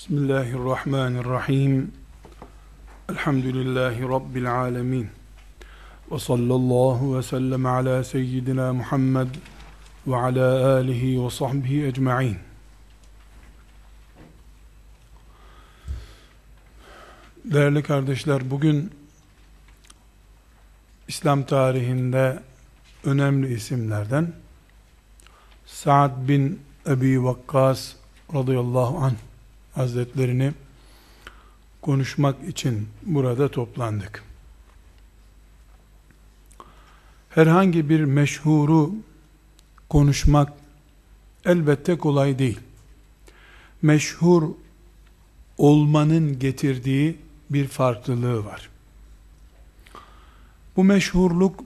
Bismillahirrahmanirrahim. Elhamdülillahi Rabbil alemin. Ve sallallahu ve sellem ala seyyidina Muhammed ve ala alihi ve sahbihi ecma'in. Değerli kardeşler, bugün İslam tarihinde önemli isimlerden Sa'd bin Ebi Vakkas radıyallahu anh Hazretlerini konuşmak için burada toplandık. Herhangi bir meşhuru konuşmak elbette kolay değil. Meşhur olmanın getirdiği bir farklılığı var. Bu meşhurluk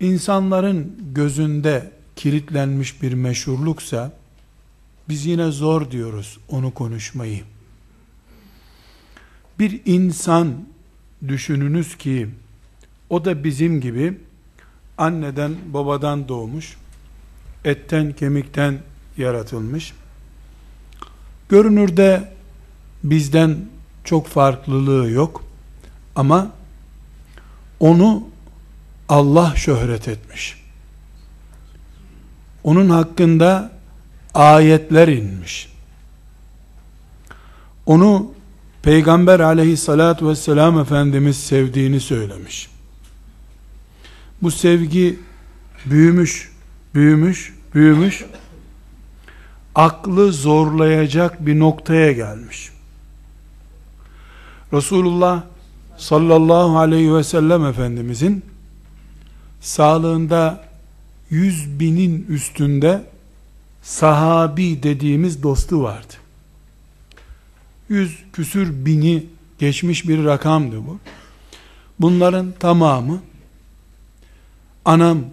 insanların gözünde kilitlenmiş bir meşhurluksa biz yine zor diyoruz onu konuşmayı. Bir insan düşününüz ki o da bizim gibi anneden babadan doğmuş, etten kemikten yaratılmış. Görünürde bizden çok farklılığı yok ama onu Allah şöhret etmiş. Onun hakkında ayetler inmiş. Onu Peygamber aleyhissalatü vesselam Efendimiz sevdiğini söylemiş. Bu sevgi büyümüş, büyümüş, büyümüş, aklı zorlayacak bir noktaya gelmiş. Resulullah sallallahu aleyhi ve sellem Efendimizin sağlığında yüz binin üstünde sahabi dediğimiz dostu vardı. Yüz küsür bini geçmiş bir rakamdı bu. Bunların tamamı anam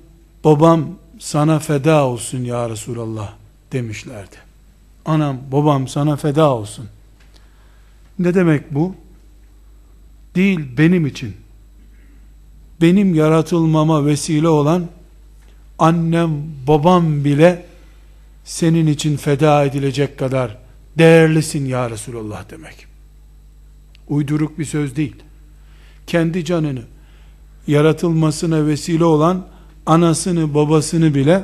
babam sana feda olsun ya Resulallah demişlerdi. Anam babam sana feda olsun. Ne demek bu? Değil benim için. Benim yaratılmama vesile olan annem babam bile senin için feda edilecek kadar değerlisin ya Resulallah demek. Uyduruk bir söz değil. Kendi canını yaratılmasına vesile olan anasını babasını bile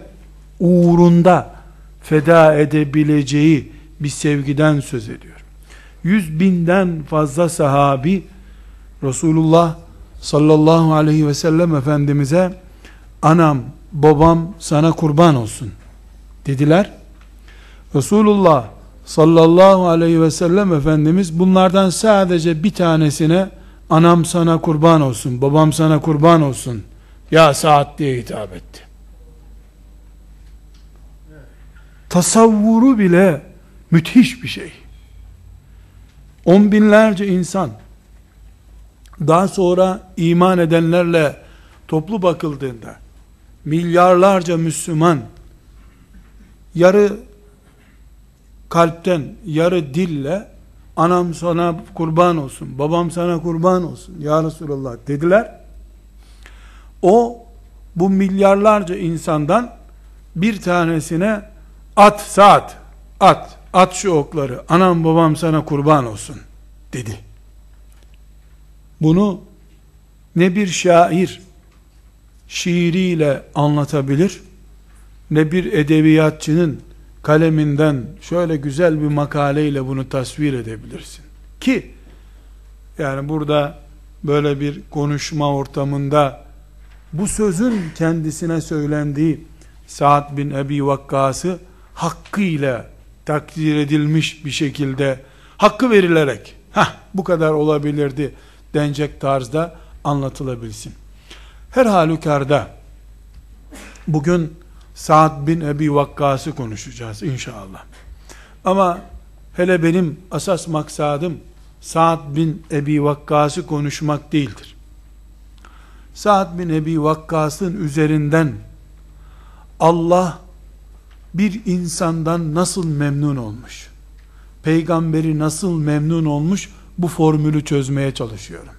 uğrunda feda edebileceği bir sevgiden söz ediyor. Yüz binden fazla sahabi Resulullah sallallahu aleyhi ve sellem Efendimiz'e anam babam sana kurban olsun dediler. Resulullah sallallahu aleyhi ve sellem Efendimiz bunlardan sadece bir tanesine anam sana kurban olsun, babam sana kurban olsun ya saat diye hitap etti. Tasavvuru bile müthiş bir şey. On binlerce insan daha sonra iman edenlerle toplu bakıldığında milyarlarca Müslüman yarı kalpten, yarı dille anam sana kurban olsun, babam sana kurban olsun ya Resulallah dediler. O bu milyarlarca insandan bir tanesine at saat, at, at şu okları, anam babam sana kurban olsun dedi. Bunu ne bir şair şiiriyle anlatabilir, ne bir edebiyatçının kaleminden şöyle güzel bir makaleyle bunu tasvir edebilirsin. Ki yani burada böyle bir konuşma ortamında bu sözün kendisine söylendiği Sa'd bin Ebi Vakkas'ı hakkıyla takdir edilmiş bir şekilde hakkı verilerek ha bu kadar olabilirdi denecek tarzda anlatılabilsin. Her halükarda bugün Sa'd bin Ebi Vakkas'ı konuşacağız inşallah. Ama hele benim asas maksadım Sa'd bin Ebi Vakkas'ı konuşmak değildir. Sa'd bin Ebi Vakkas'ın üzerinden Allah bir insandan nasıl memnun olmuş? Peygamberi nasıl memnun olmuş? Bu formülü çözmeye çalışıyorum.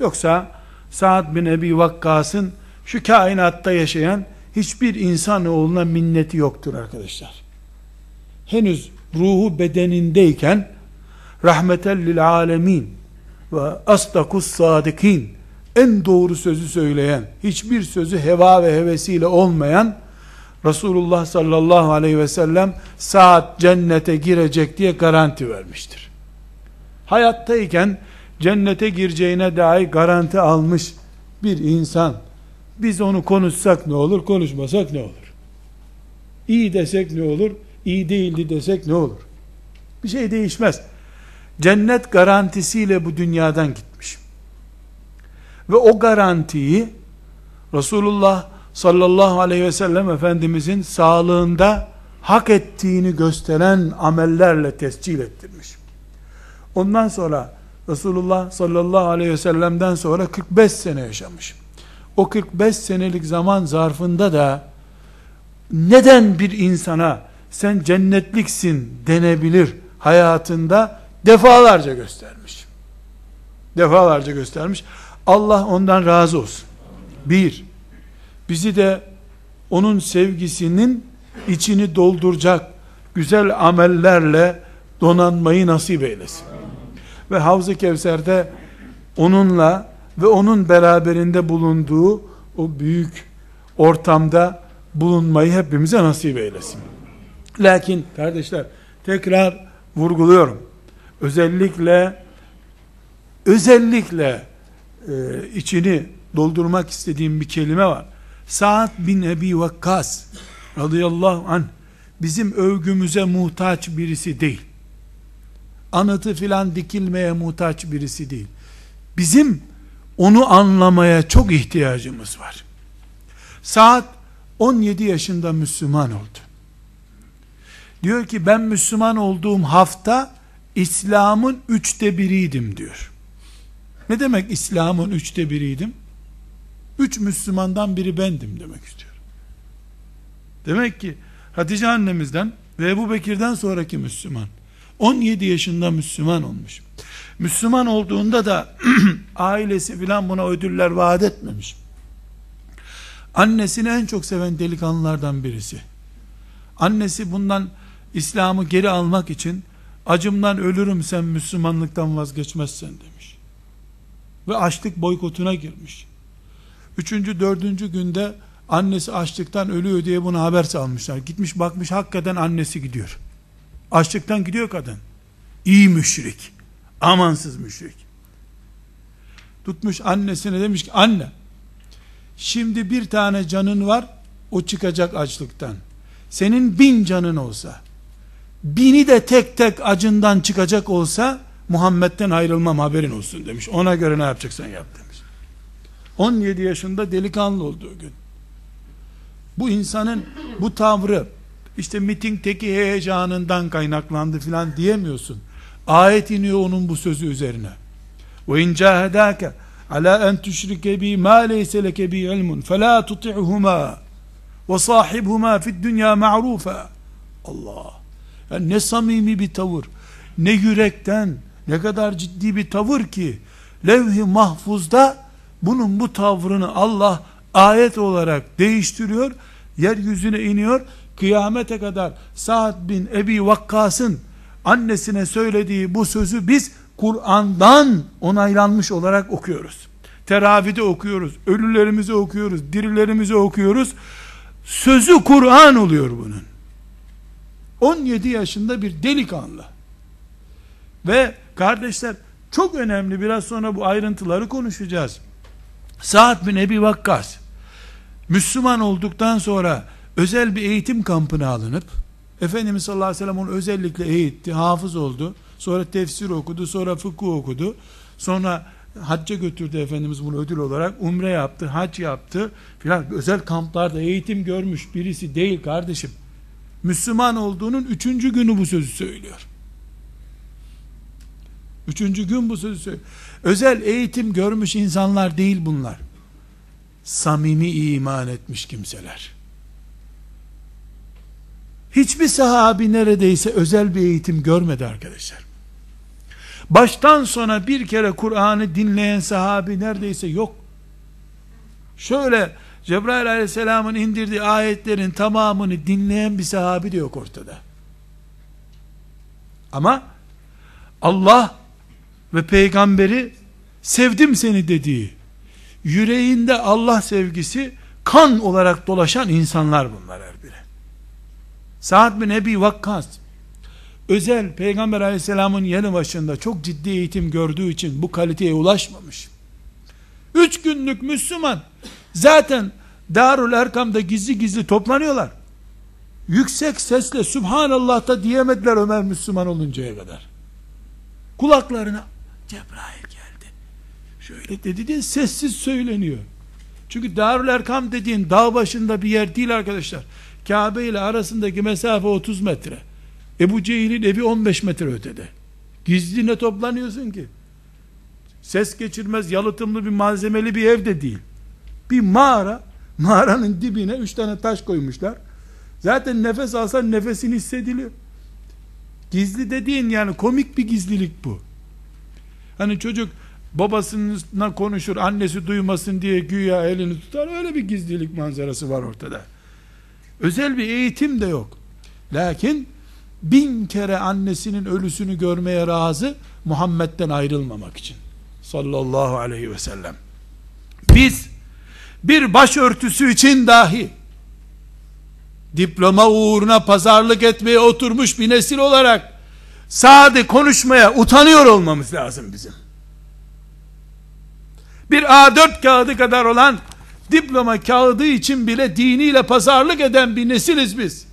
Yoksa Sa'd bin Ebi Vakkas'ın şu kainatta yaşayan hiçbir insan oğluna minneti yoktur arkadaşlar. Henüz ruhu bedenindeyken rahmeten lil alemin ve asdakus sadikin en doğru sözü söyleyen, hiçbir sözü heva ve hevesiyle olmayan Resulullah sallallahu aleyhi ve sellem saat cennete girecek diye garanti vermiştir. Hayattayken cennete gireceğine dair garanti almış bir insan biz onu konuşsak ne olur, konuşmasak ne olur? İyi desek ne olur, iyi değildi desek ne olur? Bir şey değişmez. Cennet garantisiyle bu dünyadan gitmiş. Ve o garantiyi Resulullah sallallahu aleyhi ve sellem Efendimizin sağlığında hak ettiğini gösteren amellerle tescil ettirmiş. Ondan sonra Resulullah sallallahu aleyhi ve sellem'den sonra 45 sene yaşamış. O 45 senelik zaman zarfında da neden bir insana sen cennetliksin denebilir hayatında defalarca göstermiş. Defalarca göstermiş. Allah ondan razı olsun. Bir, bizi de onun sevgisinin içini dolduracak güzel amellerle donanmayı nasip eylesin. Ve Havz-ı Kevser'de onunla ve onun beraberinde bulunduğu o büyük ortamda bulunmayı hepimize nasip eylesin. Lakin kardeşler tekrar vurguluyorum. Özellikle özellikle e, içini doldurmak istediğim bir kelime var. Sa'd bin Ebi Vakkas radıyallahu anh bizim övgümüze muhtaç birisi değil. Anıtı filan dikilmeye muhtaç birisi değil. Bizim onu anlamaya çok ihtiyacımız var. Saat 17 yaşında Müslüman oldu. Diyor ki ben Müslüman olduğum hafta İslam'ın üçte biriydim diyor. Ne demek İslam'ın üçte biriydim? Üç Müslümandan biri bendim demek istiyor. Demek ki Hatice annemizden ve Ebu Bekir'den sonraki Müslüman. 17 yaşında Müslüman olmuş. Müslüman olduğunda da ailesi filan buna ödüller vaat etmemiş. Annesini en çok seven delikanlılardan birisi. Annesi bundan İslam'ı geri almak için acımdan ölürüm sen Müslümanlıktan vazgeçmezsen demiş. Ve açlık boykotuna girmiş. Üçüncü, dördüncü günde annesi açlıktan ölüyor diye buna haber salmışlar. Gitmiş bakmış hakikaten annesi gidiyor. Açlıktan gidiyor kadın. İyi müşrik. Amansız müşrik. Tutmuş annesine demiş ki anne şimdi bir tane canın var o çıkacak açlıktan. Senin bin canın olsa bini de tek tek acından çıkacak olsa Muhammed'den ayrılmam haberin olsun demiş. Ona göre ne yapacaksan yap demiş. 17 yaşında delikanlı olduğu gün. Bu insanın bu tavrı işte mitingteki heyecanından kaynaklandı filan diyemiyorsun. Ayet iniyor onun bu sözü üzerine. Ve in cahedake ala en tüşrike bi ma leyse leke bi ilmun fela tuti'huma ve sahibhuma fid dünya ma'rufa. Allah. Yani ne samimi bir tavır, ne yürekten, ne kadar ciddi bir tavır ki levh-i mahfuzda bunun bu tavrını Allah ayet olarak değiştiriyor, yeryüzüne iniyor, kıyamete kadar Sa'd bin Ebi Vakkas'ın annesine söylediği bu sözü biz Kur'an'dan onaylanmış olarak okuyoruz. Teravide okuyoruz, ölülerimizi okuyoruz, dirilerimizi okuyoruz. Sözü Kur'an oluyor bunun. 17 yaşında bir delikanlı. Ve kardeşler çok önemli biraz sonra bu ayrıntıları konuşacağız. Sa'd bin Ebi Vakkas Müslüman olduktan sonra özel bir eğitim kampına alınıp Efendimiz sallallahu aleyhi ve sellem onu özellikle eğitti, hafız oldu. Sonra tefsir okudu, sonra fıkıh okudu. Sonra hacca götürdü Efendimiz bunu ödül olarak. Umre yaptı, hac yaptı filan. Özel kamplarda eğitim görmüş birisi değil kardeşim. Müslüman olduğunun üçüncü günü bu sözü söylüyor. Üçüncü gün bu sözü söylüyor. Özel eğitim görmüş insanlar değil bunlar. Samimi iman etmiş kimseler. Hiçbir sahabi neredeyse özel bir eğitim görmedi arkadaşlar. Baştan sona bir kere Kur'an'ı dinleyen sahabi neredeyse yok. Şöyle Cebrail aleyhisselamın indirdiği ayetlerin tamamını dinleyen bir sahabi de yok ortada. Ama Allah ve peygamberi sevdim seni dediği, yüreğinde Allah sevgisi kan olarak dolaşan insanlar bunlar Sa'd bin Ebi Vakkas, özel peygamber aleyhisselamın yanı başında çok ciddi eğitim gördüğü için bu kaliteye ulaşmamış. Üç günlük Müslüman, zaten Darul Erkam'da gizli gizli toplanıyorlar. Yüksek sesle Subhanallah da diyemediler Ömer Müslüman oluncaya kadar. Kulaklarına Cebrail geldi. Şöyle dedi diye sessiz söyleniyor. Çünkü Darül Erkam dediğin dağ başında bir yer değil arkadaşlar. Kabe ile arasındaki mesafe 30 metre. Ebu Cehil'in evi 15 metre ötede. Gizli ne toplanıyorsun ki? Ses geçirmez yalıtımlı bir malzemeli bir ev de değil. Bir mağara, mağaranın dibine üç tane taş koymuşlar. Zaten nefes alsan nefesin hissediliyor. Gizli dediğin yani komik bir gizlilik bu. Hani çocuk babasına konuşur, annesi duymasın diye güya elini tutar. Öyle bir gizlilik manzarası var ortada. Özel bir eğitim de yok. Lakin bin kere annesinin ölüsünü görmeye razı Muhammed'den ayrılmamak için. Sallallahu aleyhi ve sellem. Biz bir başörtüsü için dahi diploma uğruna pazarlık etmeye oturmuş bir nesil olarak sade konuşmaya utanıyor olmamız lazım bizim. Bir A4 kağıdı kadar olan diploma kağıdı için bile diniyle pazarlık eden bir nesiliz biz.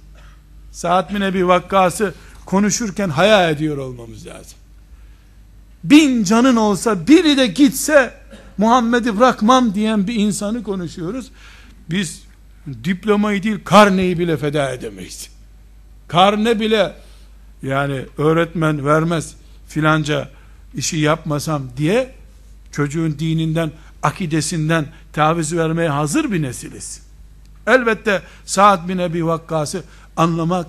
Saat bin Ebi Vakkas'ı konuşurken hayal ediyor olmamız lazım. Bin canın olsa biri de gitse Muhammed'i bırakmam diyen bir insanı konuşuyoruz. Biz diplomayı değil karneyi bile feda edemeyiz. Karne bile yani öğretmen vermez filanca işi yapmasam diye çocuğun dininden, akidesinden taviz vermeye hazır bir nesiliz. Elbette Sa'd bin Ebi Vakkas'ı anlamak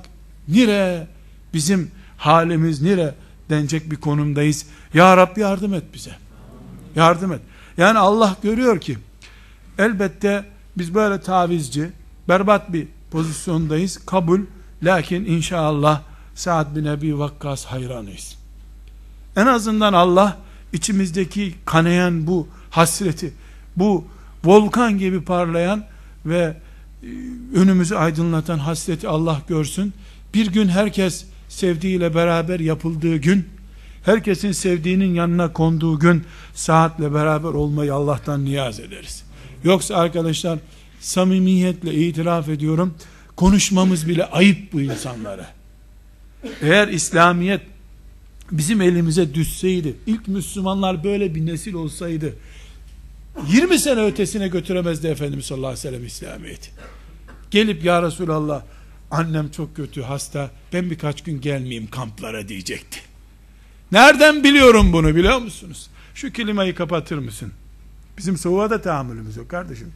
nire, bizim halimiz nire denecek bir konumdayız. Ya Rabbi yardım et bize. Yardım et. Yani Allah görüyor ki elbette biz böyle tavizci, berbat bir pozisyondayız. Kabul. Lakin inşallah Sa'd bin Ebi Vakkas hayranıyız. En azından Allah içimizdeki kanayan bu hasreti, bu volkan gibi parlayan ve e, önümüzü aydınlatan hasreti Allah görsün. Bir gün herkes sevdiğiyle beraber yapıldığı gün, herkesin sevdiğinin yanına konduğu gün saatle beraber olmayı Allah'tan niyaz ederiz. Yoksa arkadaşlar samimiyetle itiraf ediyorum konuşmamız bile ayıp bu insanlara. Eğer İslamiyet bizim elimize düşseydi, ilk Müslümanlar böyle bir nesil olsaydı, 20 sene ötesine götüremezdi Efendimiz sallallahu aleyhi ve sellem İslamiyet'i. Gelip ya Resulallah, annem çok kötü hasta, ben birkaç gün gelmeyeyim kamplara diyecekti. Nereden biliyorum bunu biliyor musunuz? Şu klimayı kapatır mısın? Bizim soğuğa da tahammülümüz yok kardeşim.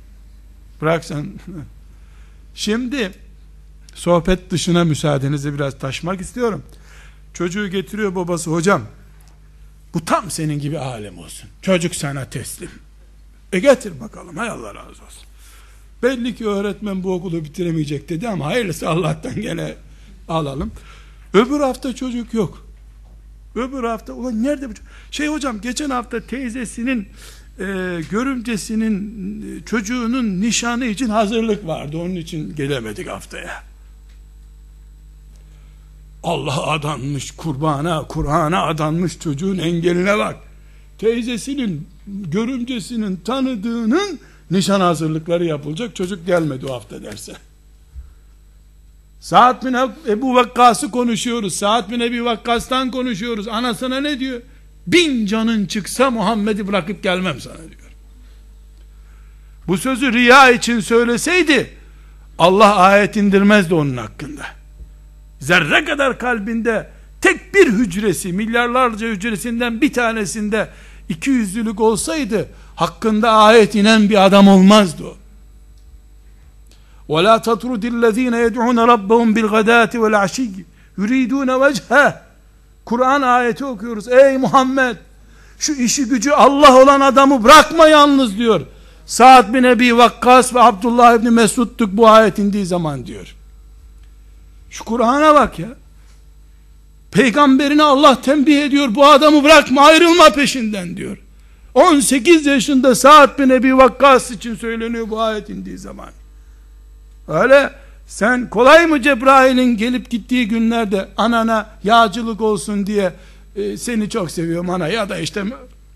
Bırak sen. Şimdi sohbet dışına müsaadenizi biraz taşmak istiyorum. Çocuğu getiriyor babası hocam. Bu tam senin gibi alem olsun. Çocuk sana teslim. E getir bakalım hay Allah razı olsun. Belli ki öğretmen bu okulu bitiremeyecek dedi ama hayırlısı Allah'tan gene alalım. Öbür hafta çocuk yok. Öbür hafta ulan nerede bu? Şey hocam geçen hafta teyzesinin e, görümcesinin çocuğunun nişanı için hazırlık vardı. Onun için gelemedik haftaya. Allah adanmış kurbana, Kur'an'a adanmış çocuğun engeline bak. Teyzesinin, görümcesinin tanıdığının nişan hazırlıkları yapılacak. Çocuk gelmedi o hafta derse. Saat bin Ebu Vakkas'ı konuşuyoruz. Saat bin Ebu Vakkas'tan konuşuyoruz. Anasına ne diyor? Bin canın çıksa Muhammed'i bırakıp gelmem sana diyor. Bu sözü riya için söyleseydi Allah ayet indirmezdi onun hakkında. Zerre kadar kalbinde tek bir hücresi, milyarlarca hücresinden bir tanesinde iki yüzlülük olsaydı hakkında ayet inen bir adam olmazdı o. وَلَا تَطْرُدِ الَّذ۪ينَ يَدْعُونَ رَبَّهُمْ بِالْغَدَاتِ وَالْعَشِيِّ يُرِيدُونَ وَجْهَهِ Kur'an ayeti okuyoruz. Ey Muhammed şu işi gücü Allah olan adamı bırakma yalnız diyor. Sa'd bin Ebi Vakkas ve Abdullah ibni Mesud'tuk bu ayet indiği zaman diyor. Şu Kur'an'a bak ya. Peygamberini Allah tembih ediyor. Bu adamı bırakma ayrılma peşinden diyor. 18 yaşında Sa'd bin Ebi Vakkas için söyleniyor bu ayet indiği zaman. Öyle sen kolay mı Cebrail'in gelip gittiği günlerde anana yağcılık olsun diye e, seni çok seviyorum ana ya da işte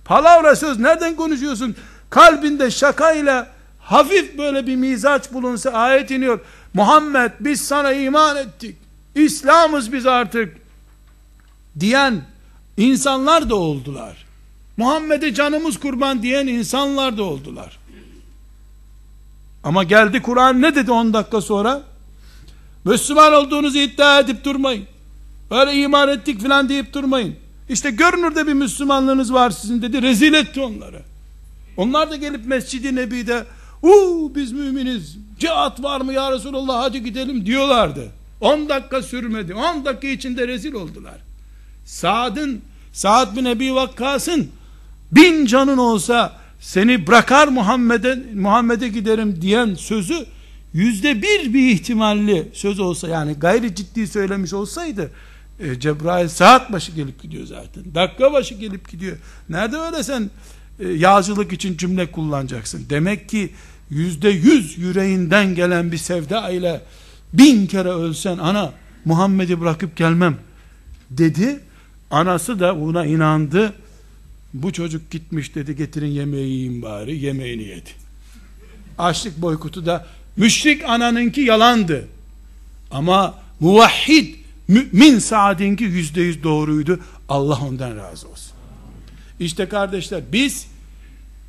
palavra söz nereden konuşuyorsun? Kalbinde şakayla hafif böyle bir mizaç bulunsa ayet iniyor. Muhammed biz sana iman ettik. İslam'ız biz artık diyen insanlar da oldular. Muhammed'e canımız kurban diyen insanlar da oldular. Ama geldi Kur'an ne dedi 10 dakika sonra? Müslüman olduğunuzu iddia edip durmayın. Öyle iman ettik filan deyip durmayın. İşte görünürde bir Müslümanlığınız var sizin dedi. Rezil etti onları. Onlar da gelip Mescid-i Nebi'de uuu biz müminiz cihat var mı ya Resulallah hadi gidelim diyorlardı. 10 dakika sürmedi. 10 dakika içinde rezil oldular. Saad'ın Saad bin Ebi Vakkas'ın bin canın olsa seni bırakar Muhammed'e Muhammed'e giderim diyen sözü yüzde bir bir ihtimalli söz olsa yani gayri ciddi söylemiş olsaydı e, Cebrail saat başı gelip gidiyor zaten. Dakika başı gelip gidiyor. Nerede öyle sen e, yağcılık için cümle kullanacaksın. Demek ki yüzde yüz yüreğinden gelen bir sevda ile bin kere ölsen ana Muhammed'i bırakıp gelmem dedi. Anası da buna inandı. Bu çocuk gitmiş dedi getirin yemeği yiyin bari. Yemeğini yedi. Açlık boykutu da müşrik ananınki yalandı. Ama muvahhid mümin Saad'inki yüzde yüz doğruydu. Allah ondan razı olsun. İşte kardeşler biz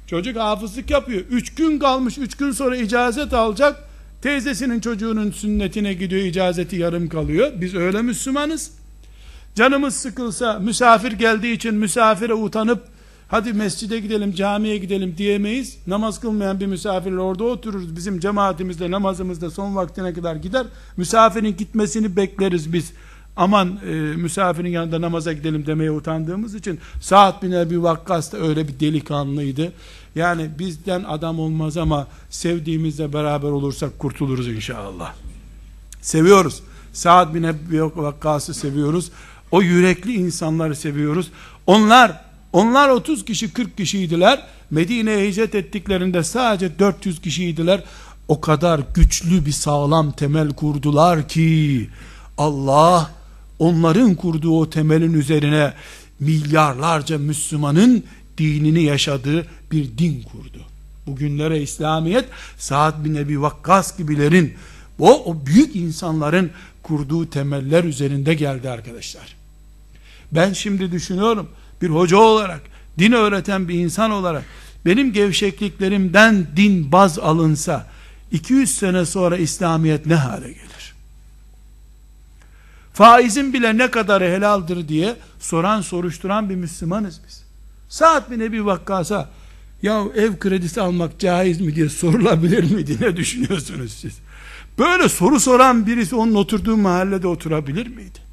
çocuk hafızlık yapıyor. Üç gün kalmış. Üç gün sonra icazet alacak. Teyzesinin çocuğunun sünnetine gidiyor. icazeti yarım kalıyor. Biz öyle Müslümanız. Canımız sıkılsa misafir geldiği için misafire utanıp hadi mescide gidelim camiye gidelim diyemeyiz. Namaz kılmayan bir misafirle orada otururuz. Bizim cemaatimizde namazımızda son vaktine kadar gider. Misafirin gitmesini bekleriz biz. Aman e, misafirin yanında namaza gidelim demeye utandığımız için Sa'd bin Ebi Vakkas da öyle bir delikanlıydı. Yani bizden adam olmaz ama sevdiğimizle beraber olursak kurtuluruz inşallah. Seviyoruz. Sa'd bin Ebi Vakkas'ı seviyoruz. O yürekli insanları seviyoruz. Onlar onlar 30 kişi 40 kişiydiler. Medine'ye hicret ettiklerinde sadece 400 kişiydiler. O kadar güçlü bir sağlam temel kurdular ki Allah onların kurduğu o temelin üzerine milyarlarca Müslümanın dinini yaşadığı bir din kurdu. Bugünlere İslamiyet Sa'd bin Ebi Vakkas gibilerin o, o büyük insanların kurduğu temeller üzerinde geldi arkadaşlar. Ben şimdi düşünüyorum bir hoca olarak, din öğreten bir insan olarak benim gevşekliklerimden din baz alınsa 200 sene sonra İslamiyet ne hale gelir? Faizin bile ne kadarı helaldir diye soran soruşturan bir Müslümanız biz. Saat bin Ebi Vakkas'a ya ev kredisi almak caiz mi diye sorulabilir mi diye düşünüyorsunuz siz? Böyle soru soran birisi onun oturduğu mahallede oturabilir miydi?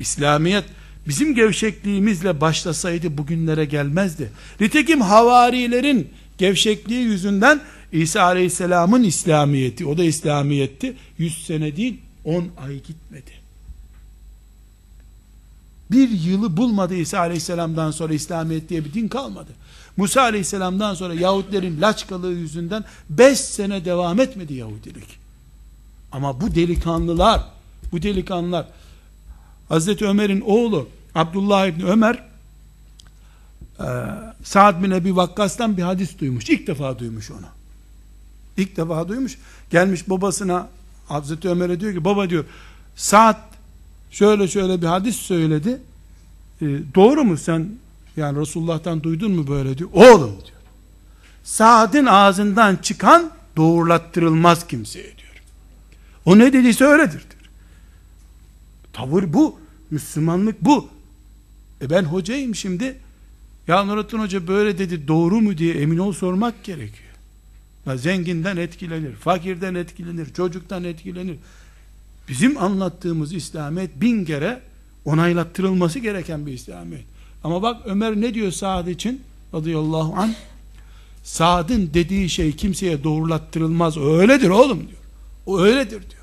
İslamiyet bizim gevşekliğimizle başlasaydı bugünlere gelmezdi. Nitekim havarilerin gevşekliği yüzünden İsa Aleyhisselam'ın İslamiyeti, o da İslamiyetti, 100 sene değil 10 ay gitmedi. Bir yılı bulmadı İsa Aleyhisselam'dan sonra İslamiyet diye bir din kalmadı. Musa Aleyhisselam'dan sonra Yahudilerin laçkalığı yüzünden 5 sene devam etmedi Yahudilik. Ama bu delikanlılar, bu delikanlılar Hazreti Ömer'in oğlu Abdullah İbni Ömer e, Sa'd bin Ebi Vakkas'tan bir hadis duymuş. İlk defa duymuş onu. İlk defa duymuş. Gelmiş babasına Hazreti Ömer'e diyor ki baba diyor Sa'd şöyle şöyle bir hadis söyledi. E, doğru mu sen yani Resulullah'tan duydun mu böyle diyor. Oğlum diyor. Sa'd'ın ağzından çıkan doğrulattırılmaz kimseye diyor. O ne dediyse öyledir diyor. Tavır bu. Müslümanlık bu. E ben hocayım şimdi. Ya Nurattin Hoca böyle dedi doğru mu diye emin ol sormak gerekiyor. Ya zenginden etkilenir, fakirden etkilenir, çocuktan etkilenir. Bizim anlattığımız İslamiyet bin kere onaylattırılması gereken bir İslamiyet. Ama bak Ömer ne diyor Sa'd için? Radıyallahu anh. Sa'd'ın dediği şey kimseye doğrulattırılmaz. O öyledir oğlum diyor. O öyledir diyor.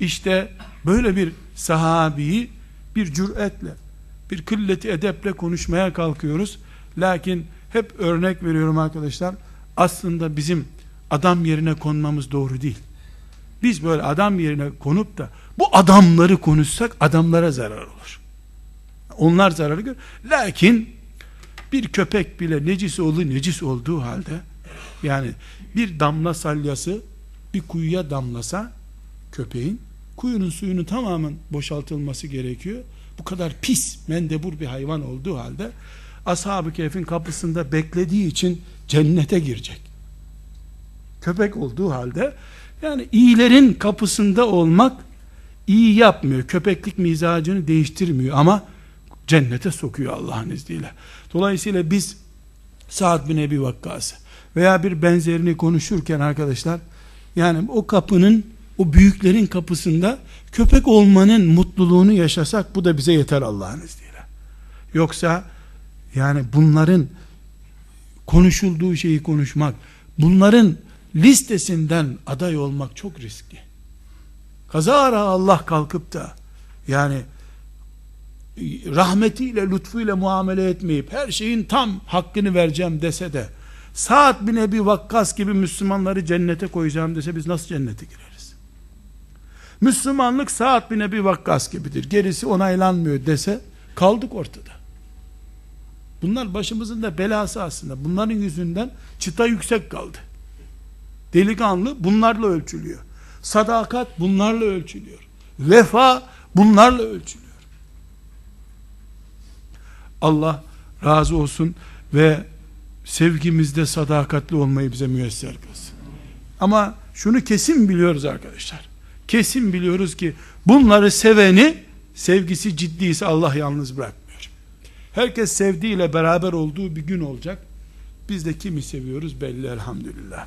İşte böyle bir sahabiyi bir cüretle, bir kılleti edeple konuşmaya kalkıyoruz. Lakin hep örnek veriyorum arkadaşlar. Aslında bizim adam yerine konmamız doğru değil. Biz böyle adam yerine konup da bu adamları konuşsak adamlara zarar olur. Onlar zarar görür. Lakin bir köpek bile necis olduğu necis olduğu halde yani bir damla salyası bir kuyuya damlasa köpeğin kuyunun suyunu tamamen boşaltılması gerekiyor. Bu kadar pis, mendebur bir hayvan olduğu halde ashab-ı kehfin kapısında beklediği için cennete girecek. Köpek olduğu halde yani iyilerin kapısında olmak iyi yapmıyor. Köpeklik mizacını değiştirmiyor ama cennete sokuyor Allah'ın izniyle. Dolayısıyla biz Sa'd bin Ebi Vakkas'ı veya bir benzerini konuşurken arkadaşlar yani o kapının o büyüklerin kapısında köpek olmanın mutluluğunu yaşasak bu da bize yeter Allah'ın izniyle. Yoksa yani bunların konuşulduğu şeyi konuşmak, bunların listesinden aday olmak çok riskli. Kazara Allah kalkıp da yani rahmetiyle, lütfuyla muamele etmeyip her şeyin tam hakkını vereceğim dese de Sa'd bin Ebi Vakkas gibi Müslümanları cennete koyacağım dese biz nasıl cennete gireriz? Müslümanlık Sa'd bin Ebi Vakkas gibidir. Gerisi onaylanmıyor dese kaldık ortada. Bunlar başımızın da belası aslında. Bunların yüzünden çıta yüksek kaldı. Delikanlı bunlarla ölçülüyor. Sadakat bunlarla ölçülüyor. Vefa bunlarla ölçülüyor. Allah razı olsun ve sevgimizde sadakatli olmayı bize müyesser kılsın. Ama şunu kesin biliyoruz arkadaşlar. Kesin biliyoruz ki bunları seveni sevgisi ciddiyse Allah yalnız bırakmıyor. Herkes sevdiğiyle beraber olduğu bir gün olacak. Biz de kimi seviyoruz belli elhamdülillah.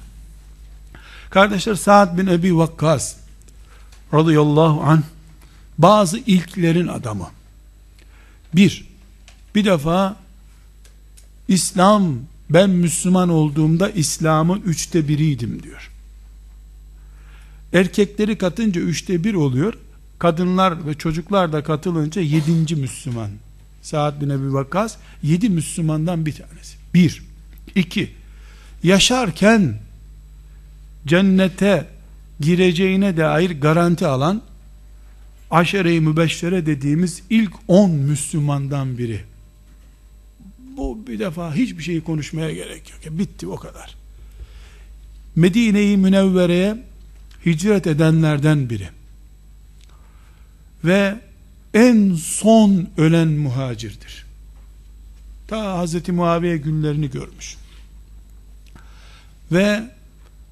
Kardeşler Sa'd bin Ebi Vakkas radıyallahu an bazı ilklerin adamı. Bir, bir defa İslam ben Müslüman olduğumda İslam'ın üçte biriydim diyor. Erkekleri katınca üçte bir oluyor. Kadınlar ve çocuklar da katılınca yedinci Müslüman. Saad bin Ebi Vakkas yedi Müslümandan bir tanesi. Bir. iki Yaşarken cennete gireceğine dair garanti alan aşere-i mübeşşere dediğimiz ilk on Müslümandan biri. Bu bir defa hiçbir şeyi konuşmaya gerek yok. Bitti o kadar. Medine-i Münevvere'ye hicret edenlerden biri. Ve en son ölen muhacirdir. Ta Hz. Muaviye günlerini görmüş. Ve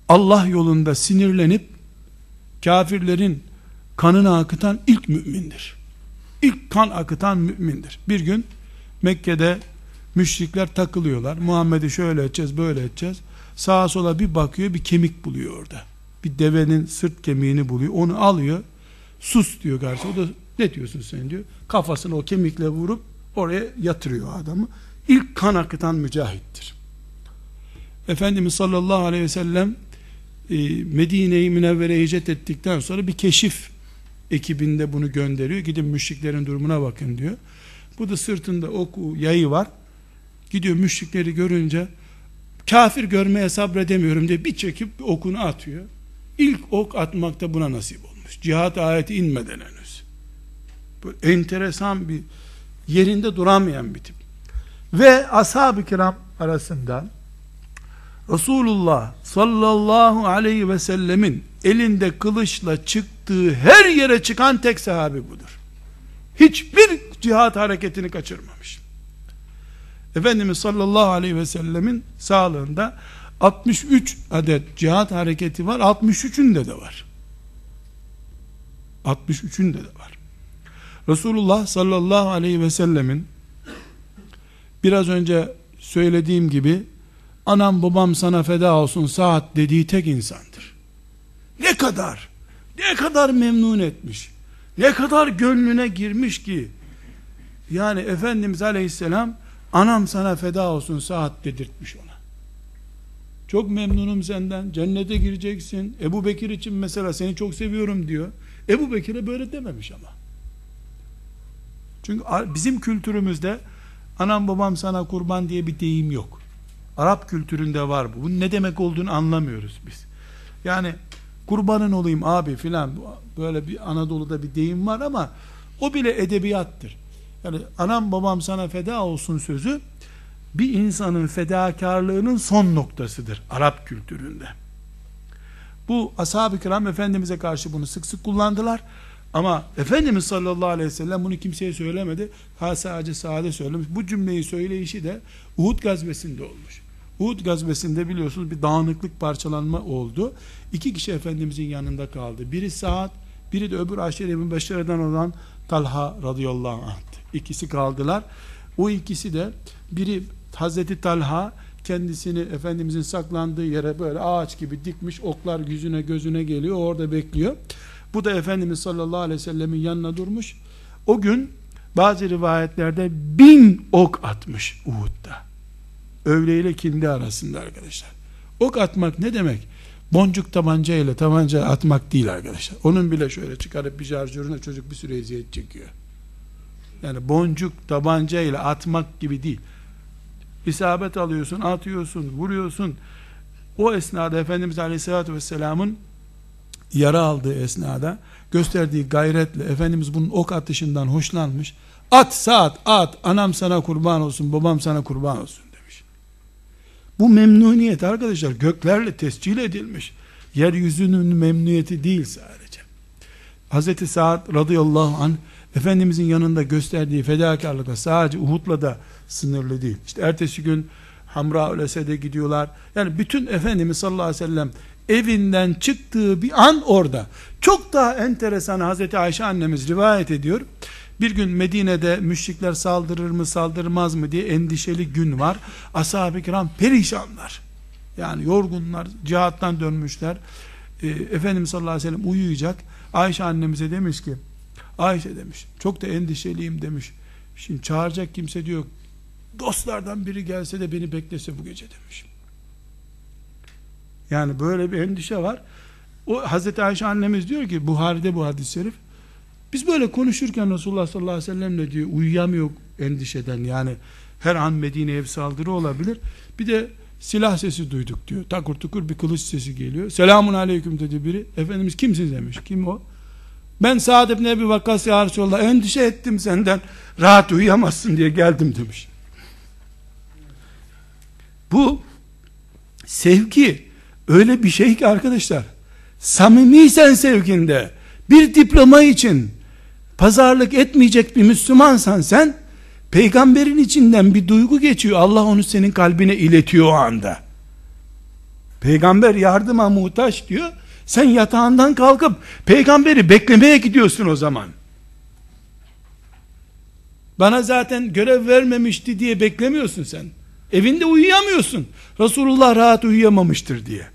Allah yolunda sinirlenip kafirlerin kanını akıtan ilk mümindir. İlk kan akıtan mümindir. Bir gün Mekke'de müşrikler takılıyorlar. Muhammed'i şöyle edeceğiz, böyle edeceğiz. Sağa sola bir bakıyor, bir kemik buluyor orada. Bir devenin sırt kemiğini buluyor. Onu alıyor. Sus diyor karşı. O da ne diyorsun sen diyor. Kafasını o kemikle vurup oraya yatırıyor adamı. İlk kan akıtan mücahittir. Efendimiz sallallahu aleyhi ve sellem e, Medine'yi Münevvere hicret ettikten sonra bir keşif ekibinde bunu gönderiyor. Gidin müşriklerin durumuna bakın diyor. Bu da sırtında oku, yayı var. Gidiyor müşrikleri görünce kafir görmeye sabredemiyorum diye bir çekip okunu atıyor. İlk ok atmakta buna nasip olmuş. Cihat ayeti inmeden henüz. Böyle enteresan bir yerinde duramayan bir tip. Ve ashab-ı kiram arasında Resulullah sallallahu aleyhi ve sellemin elinde kılıçla çıktığı her yere çıkan tek sahabi budur. Hiçbir cihat hareketini kaçırmamış. Efendimiz sallallahu aleyhi ve sellemin sağlığında 63 adet cihat hareketi var. 63'ünde de var. 63'ünde de var. Resulullah sallallahu aleyhi ve sellemin biraz önce söylediğim gibi anam babam sana feda olsun saat dediği tek insandır. Ne kadar, ne kadar memnun etmiş, ne kadar gönlüne girmiş ki, yani Efendimiz Aleyhisselam, anam sana feda olsun saat dedirtmiş ona. Çok memnunum senden, cennete gireceksin. Ebu Bekir için mesela seni çok seviyorum diyor. Ebu Bekir'e böyle dememiş ama. Çünkü bizim kültürümüzde anam babam sana kurban diye bir deyim yok. Arap kültüründe var bu. Bunun ne demek olduğunu anlamıyoruz biz. Yani kurbanın olayım abi filan böyle bir Anadolu'da bir deyim var ama o bile edebiyattır. Yani anam babam sana feda olsun sözü bir insanın fedakarlığının son noktasıdır Arap kültüründe. Bu ashab-ı kiram Efendimiz'e karşı bunu sık sık kullandılar. Ama Efendimiz sallallahu aleyhi ve sellem bunu kimseye söylemedi. Ha sadece sade söylemiş. Bu cümleyi söyleyişi de Uhud gazvesinde olmuş. Uhud gazvesinde biliyorsunuz bir dağınıklık parçalanma oldu. İki kişi Efendimizin yanında kaldı. Biri Saad, biri de öbür aşire bin Beşer'den olan Talha radıyallahu anh. İkisi kaldılar. O ikisi de biri Hazreti Talha kendisini Efendimizin saklandığı yere böyle ağaç gibi dikmiş oklar yüzüne gözüne geliyor orada bekliyor. Bu da Efendimiz sallallahu aleyhi ve sellemin yanına durmuş. O gün bazı rivayetlerde bin ok atmış Uhud'da. Öğle ile kindi arasında arkadaşlar. Ok atmak ne demek? Boncuk tabanca ile tabanca atmak değil arkadaşlar. Onun bile şöyle çıkarıp bir şarjörüne çocuk bir süre eziyet çekiyor. Yani boncuk tabanca ile atmak gibi değil. İsabet alıyorsun, atıyorsun, vuruyorsun. O esnada Efendimiz Aleyhisselatü Vesselam'ın yara aldığı esnada gösterdiği gayretle Efendimiz bunun ok atışından hoşlanmış. At saat at anam sana kurban olsun babam sana kurban olsun demiş. Bu memnuniyet arkadaşlar göklerle tescil edilmiş. Yeryüzünün memnuniyeti değil sadece. Hz. Sa'd radıyallahu anh Efendimizin yanında gösterdiği fedakarlıkla sadece Uhud'la da sınırlı değil. İşte ertesi gün Hamra Esed'e gidiyorlar. Yani bütün Efendimiz sallallahu aleyhi ve sellem evinden çıktığı bir an orada. Çok daha enteresan Hazreti Ayşe annemiz rivayet ediyor. Bir gün Medine'de müşrikler saldırır mı saldırmaz mı diye endişeli gün var. Ashab-ı kiram perişanlar. Yani yorgunlar, cihattan dönmüşler. Ee, Efendimiz sallallahu aleyhi ve sellem uyuyacak. Ayşe annemize demiş ki, Ayşe demiş, çok da endişeliyim demiş. Şimdi çağıracak kimse diyor, dostlardan biri gelse de beni beklese bu gece demiş. Yani böyle bir endişe var. O Hazreti Ayşe annemiz diyor ki Buhari'de bu hadis-i şerif biz böyle konuşurken Resulullah sallallahu aleyhi ve sellemle diyor uyuyamıyor endişeden yani her an Medine'ye saldırı olabilir. Bir de silah sesi duyduk diyor. Takur tukur bir kılıç sesi geliyor. Selamun aleyküm dedi biri. Efendimiz kimsin demiş. Kim o? Ben Sa'd ibn Ebi Vakkas ya Resulallah endişe ettim senden. Rahat uyuyamazsın diye geldim demiş. Bu sevgi öyle bir şey ki arkadaşlar samimiysen sevginde bir diploma için pazarlık etmeyecek bir Müslümansan sen peygamberin içinden bir duygu geçiyor. Allah onu senin kalbine iletiyor o anda. Peygamber yardıma muhtaç diyor. Sen yatağından kalkıp peygamberi beklemeye gidiyorsun o zaman. Bana zaten görev vermemişti diye beklemiyorsun sen. Evinde uyuyamıyorsun. Resulullah rahat uyuyamamıştır diye.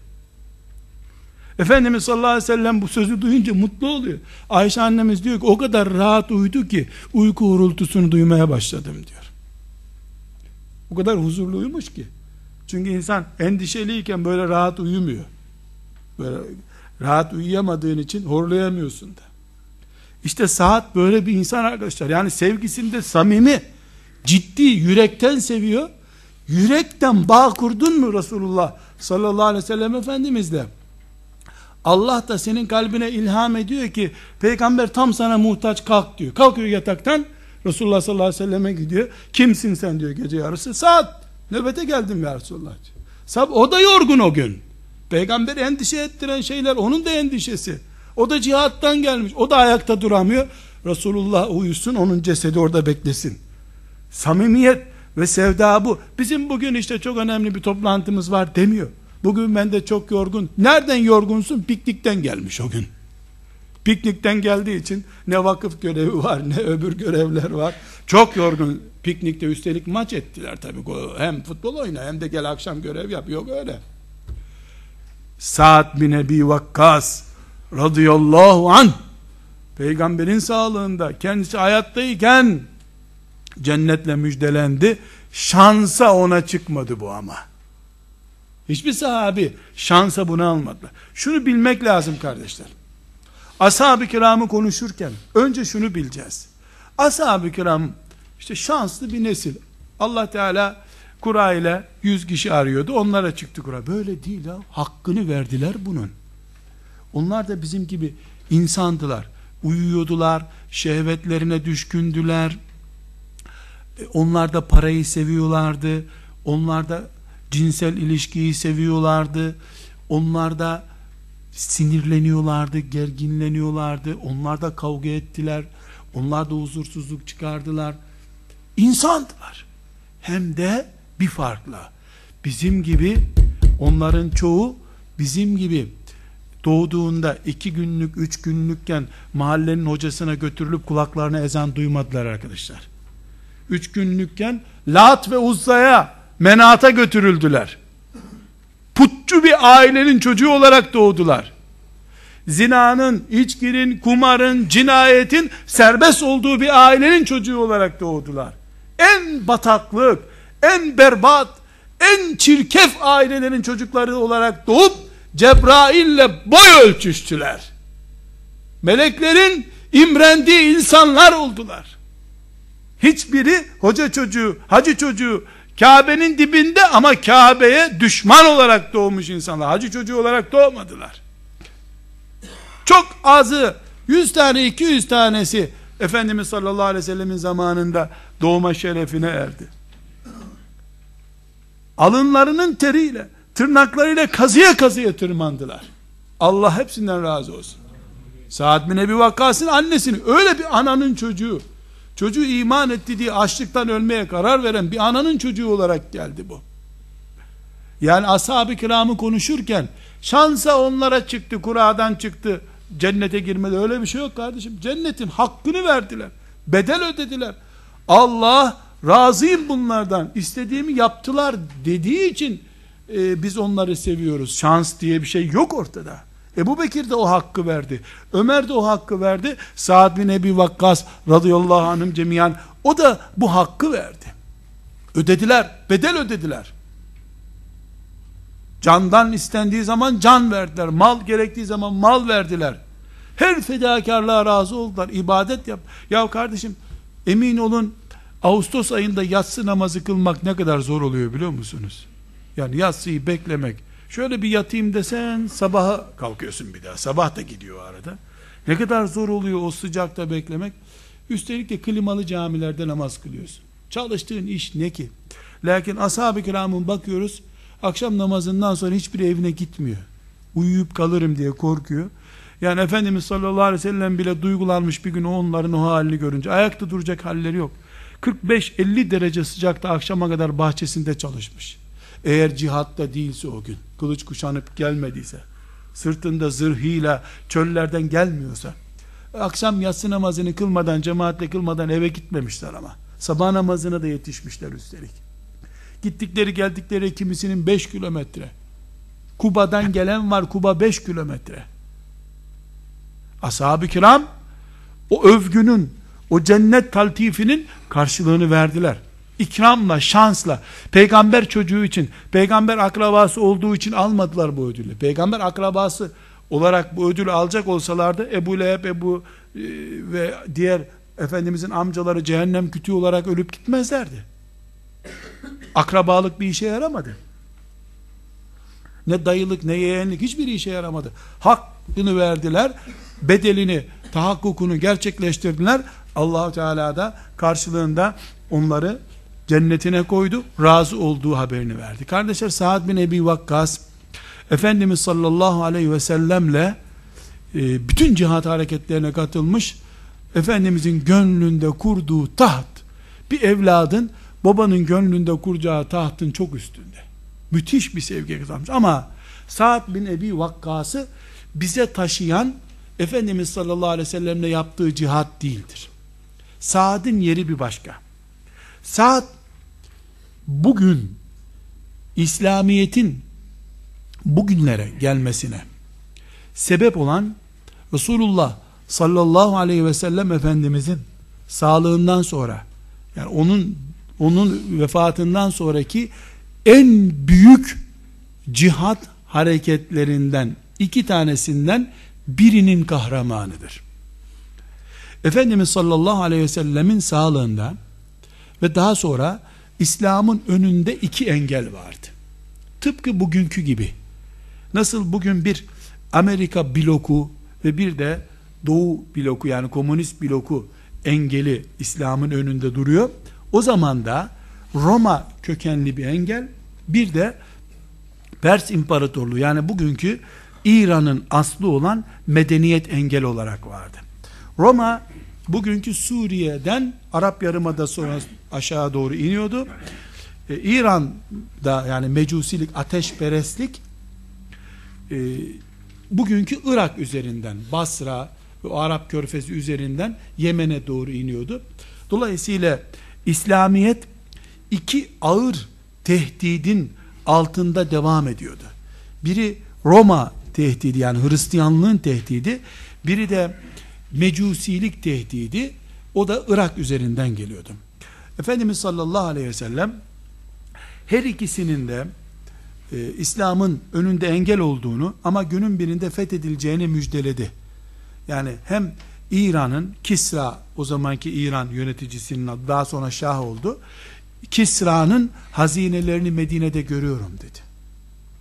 Efendimiz sallallahu aleyhi ve sellem bu sözü duyunca mutlu oluyor. Ayşe annemiz diyor ki o kadar rahat uyudu ki uyku hurultusunu duymaya başladım diyor. O kadar huzurlu uyumuş ki. Çünkü insan endişeliyken böyle rahat uyumuyor. Böyle rahat uyuyamadığın için horlayamıyorsun da. İşte saat böyle bir insan arkadaşlar. Yani sevgisinde samimi, ciddi, yürekten seviyor. Yürekten bağ kurdun mu Resulullah sallallahu aleyhi ve sellem Efendimizle? Allah da senin kalbine ilham ediyor ki peygamber tam sana muhtaç kalk diyor. Kalkıyor yataktan Resulullah sallallahu aleyhi ve selleme gidiyor. Kimsin sen diyor gece yarısı. Saat nöbete geldim ya Resulullah. Sab o da yorgun o gün. Peygamber endişe ettiren şeyler onun da endişesi. O da cihattan gelmiş. O da ayakta duramıyor. Resulullah uyusun onun cesedi orada beklesin. Samimiyet ve sevda bu. Bizim bugün işte çok önemli bir toplantımız var demiyor. Bugün ben de çok yorgun. Nereden yorgunsun? Piknikten gelmiş o gün. Piknikten geldiği için ne vakıf görevi var ne öbür görevler var. Çok yorgun. Piknikte üstelik maç ettiler tabii. Hem futbol oyna hem de gel akşam görev yap. Yok öyle. Sa'd bin Ebi Vakkas radıyallahu an peygamberin sağlığında kendisi hayattayken cennetle müjdelendi. Şansa ona çıkmadı bu ama. Hiçbir sahabi şansa bunu almadı. Şunu bilmek lazım kardeşler. Ashab-ı kiramı konuşurken önce şunu bileceğiz. Ashab-ı kiram işte şanslı bir nesil. Allah Teala kura ile 100 kişi arıyordu. Onlara çıktı kura. Böyle değil ya. Hakkını verdiler bunun. Onlar da bizim gibi insandılar. Uyuyordular, şehvetlerine düşkündüler. E, onlar da parayı seviyorlardı. Onlar da cinsel ilişkiyi seviyorlardı. Onlar da sinirleniyorlardı, gerginleniyorlardı. Onlar da kavga ettiler. Onlar da huzursuzluk çıkardılar. İnsandılar. Hem de bir farkla. Bizim gibi onların çoğu bizim gibi doğduğunda iki günlük, üç günlükken mahallenin hocasına götürülüp kulaklarına ezan duymadılar arkadaşlar. Üç günlükken Lat ve Uzza'ya, Menat'a götürüldüler. Putçu bir ailenin çocuğu olarak doğdular. Zinanın, içkinin, kumarın, cinayetin serbest olduğu bir ailenin çocuğu olarak doğdular. En bataklık, en berbat, en çirkef ailelerin çocukları olarak doğup Cebrail'le boy ölçüştüler. Meleklerin imrendiği insanlar oldular. Hiçbiri hoca çocuğu, hacı çocuğu, Kabe'nin dibinde ama Kabe'ye düşman olarak doğmuş insanlar. Hacı çocuğu olarak doğmadılar. Çok azı 100 tane 200 tanesi Efendimiz sallallahu aleyhi ve sellemin zamanında doğma şerefine erdi. Alınlarının teriyle, tırnaklarıyla kazıya kazıya tırmandılar. Allah hepsinden razı olsun. Sa'd bin Ebi Vakkas'ın annesini öyle bir ananın çocuğu çocuğu iman etti diye açlıktan ölmeye karar veren bir ananın çocuğu olarak geldi bu. Yani ashab-ı kiramı konuşurken şansa onlara çıktı, kuradan çıktı, cennete girmedi öyle bir şey yok kardeşim. Cennetin hakkını verdiler. Bedel ödediler. Allah razıyım bunlardan. istediğimi yaptılar dediği için e, biz onları seviyoruz. Şans diye bir şey yok ortada. Ebu Bekir de o hakkı verdi. Ömer de o hakkı verdi. Sa'd bin Ebi Vakkas radıyallahu anhüm cemiyan o da bu hakkı verdi. Ödediler. Bedel ödediler. Candan istendiği zaman can verdiler. Mal gerektiği zaman mal verdiler. Her fedakarlığa razı oldular. İbadet yap. Ya kardeşim emin olun Ağustos ayında yatsı namazı kılmak ne kadar zor oluyor biliyor musunuz? Yani yatsıyı beklemek. Şöyle bir yatayım desen sabaha kalkıyorsun bir daha. Sabah da gidiyor arada. Ne kadar zor oluyor o sıcakta beklemek. Üstelik de klimalı camilerde namaz kılıyorsun. Çalıştığın iş ne ki? Lakin ashab-ı kiramın bakıyoruz akşam namazından sonra hiçbir evine gitmiyor. Uyuyup kalırım diye korkuyor. Yani Efendimiz sallallahu aleyhi ve sellem bile duygulanmış bir gün onların o halini görünce. Ayakta duracak halleri yok. 45-50 derece sıcakta akşama kadar bahçesinde çalışmış. Eğer cihatta değilse o gün, kılıç kuşanıp gelmediyse, sırtında zırhıyla çöllerden gelmiyorsa, akşam yatsı namazını kılmadan, cemaatle kılmadan eve gitmemişler ama. Sabah namazına da yetişmişler üstelik. Gittikleri geldikleri kimisinin 5 kilometre. Kuba'dan gelen var, Kuba 5 kilometre. Ashab-ı kiram, o övgünün, o cennet taltifinin karşılığını verdiler. İkramla, şansla, peygamber çocuğu için, peygamber akrabası olduğu için almadılar bu ödülü. Peygamber akrabası olarak bu ödülü alacak olsalardı Ebu Leheb, Ebu e, ve diğer Efendimizin amcaları cehennem kütüğü olarak ölüp gitmezlerdi. Akrabalık bir işe yaramadı. Ne dayılık ne yeğenlik hiçbir işe yaramadı. Hakkını verdiler, bedelini, tahakkukunu gerçekleştirdiler. Allahu Teala da karşılığında onları cennetine koydu. Razı olduğu haberini verdi. Kardeşler Sa'd bin Ebi Vakkas Efendimiz sallallahu aleyhi ve sellemle e, bütün cihat hareketlerine katılmış. Efendimizin gönlünde kurduğu taht bir evladın babanın gönlünde kuracağı tahtın çok üstünde. Müthiş bir sevgi kazanmış. Ama Sa'd bin Ebi Vakkas'ı bize taşıyan Efendimiz sallallahu aleyhi ve sellemle yaptığı cihat değildir. Saad'ın yeri bir başka. Saad bugün İslamiyet'in bugünlere gelmesine sebep olan Resulullah sallallahu aleyhi ve sellem Efendimizin sağlığından sonra yani onun onun vefatından sonraki en büyük cihat hareketlerinden iki tanesinden birinin kahramanıdır. Efendimiz sallallahu aleyhi ve sellemin sağlığında ve daha sonra İslam'ın önünde iki engel vardı. Tıpkı bugünkü gibi. Nasıl bugün bir Amerika bloku ve bir de Doğu bloku yani komünist bloku engeli İslam'ın önünde duruyor. O zaman da Roma kökenli bir engel bir de Pers İmparatorluğu yani bugünkü İran'ın aslı olan medeniyet engel olarak vardı. Roma bugünkü Suriye'den Arap Yarımada sonra aşağı doğru iniyordu. Ee, İran'da yani mecusilik, ateşperestlik e, bugünkü Irak üzerinden, Basra ve Arap Körfezi üzerinden Yemen'e doğru iniyordu. Dolayısıyla İslamiyet iki ağır tehdidin altında devam ediyordu. Biri Roma tehdidi yani Hristiyanlığın tehdidi, biri de mecusilik tehdidi, o da Irak üzerinden geliyordu. Efendimiz sallallahu aleyhi ve sellem her ikisinin de e, İslam'ın önünde engel olduğunu ama günün birinde fethedileceğini müjdeledi. Yani hem İran'ın Kisra o zamanki İran yöneticisinin adı daha sonra Şah oldu. Kisra'nın hazinelerini Medine'de görüyorum dedi.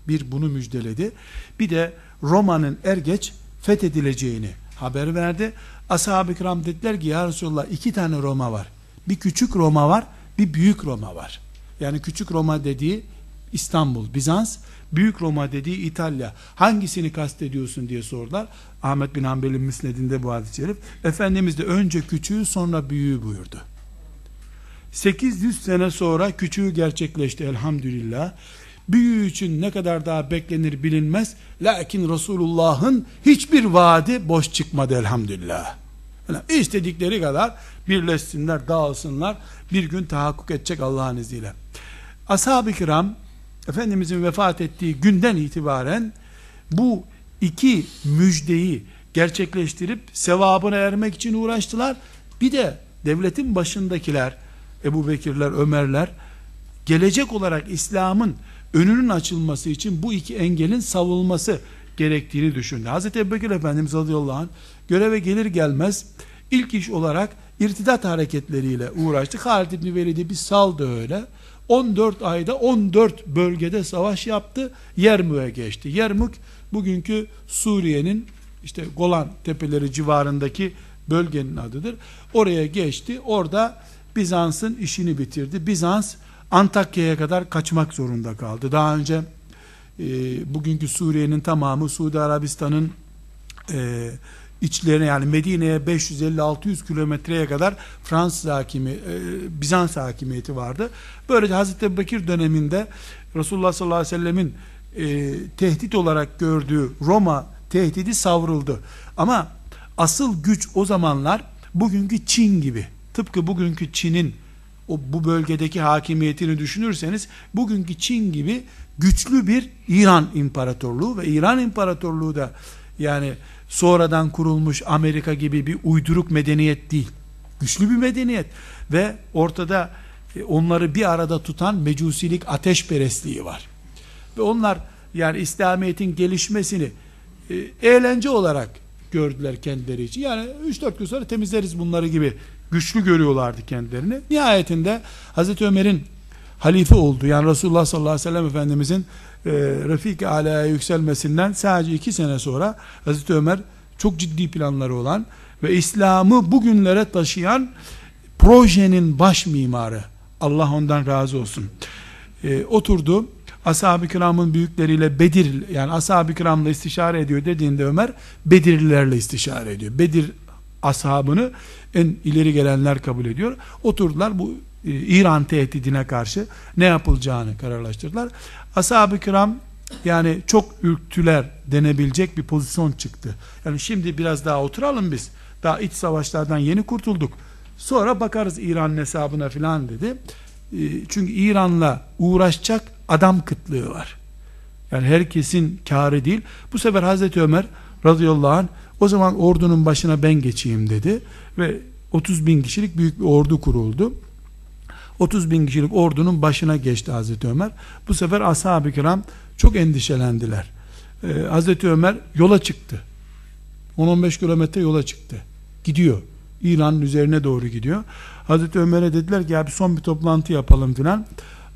Bir bunu müjdeledi. Bir de Roma'nın er geç fethedileceğini haber verdi. Ashab-ı kiram dediler ki ya Resulallah iki tane Roma var. Bir küçük Roma var, bir büyük Roma var. Yani küçük Roma dediği İstanbul, Bizans, Büyük Roma dediği İtalya. Hangisini kastediyorsun diye sordular. Ahmet bin Hanbel'in müsnedinde bu hadis-i şerif. Efendimiz de önce küçüğü sonra büyüğü buyurdu. 800 sene sonra küçüğü gerçekleşti elhamdülillah. Büyüğü için ne kadar daha beklenir bilinmez. Lakin Resulullah'ın hiçbir vaadi boş çıkmadı elhamdülillah. Yani istedikleri kadar birleşsinler, dağılsınlar. Bir gün tahakkuk edecek Allah'ın izniyle. Ashab-ı kiram Efendimizin vefat ettiği günden itibaren bu iki müjdeyi gerçekleştirip sevabına ermek için uğraştılar. Bir de devletin başındakiler, Ebu Bekirler, Ömerler, gelecek olarak İslam'ın önünün açılması için bu iki engelin savulması gerektiğini düşündü. Hazreti Ebu Bekir Efendimiz radıyallahu anh göreve gelir gelmez ilk iş olarak irtidat hareketleriyle uğraştı. Halid İbni Velid'i bir saldı öyle. 14 ayda 14 bölgede savaş yaptı. Yermük'e geçti. Yermük bugünkü Suriye'nin işte Golan tepeleri civarındaki bölgenin adıdır. Oraya geçti. Orada Bizans'ın işini bitirdi. Bizans Antakya'ya kadar kaçmak zorunda kaldı. Daha önce e, bugünkü Suriye'nin tamamı Suudi Arabistan'ın e, içlerine yani Medine'ye 550-600 kilometreye kadar Fransız hakimi, e, Bizans hakimiyeti vardı. Böylece Hazreti Bekir döneminde Resulullah sallallahu aleyhi ve sellemin e, tehdit olarak gördüğü Roma tehdidi savruldu. Ama asıl güç o zamanlar bugünkü Çin gibi. Tıpkı bugünkü Çin'in o bu bölgedeki hakimiyetini düşünürseniz bugünkü Çin gibi güçlü bir İran İmparatorluğu ve İran İmparatorluğu da yani sonradan kurulmuş Amerika gibi bir uyduruk medeniyet değil. Güçlü bir medeniyet ve ortada e, onları bir arada tutan mecusilik ateşperestliği var. Ve onlar yani İslamiyet'in gelişmesini e, eğlence olarak gördüler kendileri için. Yani 3-4 gün sonra temizleriz bunları gibi güçlü görüyorlardı kendilerini. Nihayetinde Hazreti Ömer'in halife oldu. Yani Resulullah sallallahu aleyhi ve sellem Efendimizin e, Refik-i Ala'ya yükselmesinden sadece iki sene sonra Hazreti Ömer çok ciddi planları olan ve İslam'ı bugünlere taşıyan projenin baş mimarı. Allah ondan razı olsun. E, oturdu. Ashab-ı kiramın büyükleriyle Bedir yani ashab-ı kiramla istişare ediyor dediğinde Ömer Bedirlilerle istişare ediyor. Bedir ashabını en ileri gelenler kabul ediyor. Oturdular bu e, İran tehdidine karşı ne yapılacağını kararlaştırdılar. Ashab-ı kiram yani çok ürktüler denebilecek bir pozisyon çıktı. Yani şimdi biraz daha oturalım biz. Daha iç savaşlardan yeni kurtulduk. Sonra bakarız İran hesabına filan dedi. E, çünkü İran'la uğraşacak adam kıtlığı var. Yani herkesin kârı değil. Bu sefer Hazreti Ömer radıyallahu anh o zaman ordunun başına ben geçeyim dedi ve 30 bin kişilik büyük bir ordu kuruldu. 30 bin kişilik ordunun başına geçti Hazreti Ömer. Bu sefer ashab-ı kiram çok endişelendiler. Ee, Hazreti Ömer yola çıktı. 10-15 kilometre yola çıktı. Gidiyor. İran'ın üzerine doğru gidiyor. Hazreti Ömer'e dediler ki ya bir son bir toplantı yapalım filan.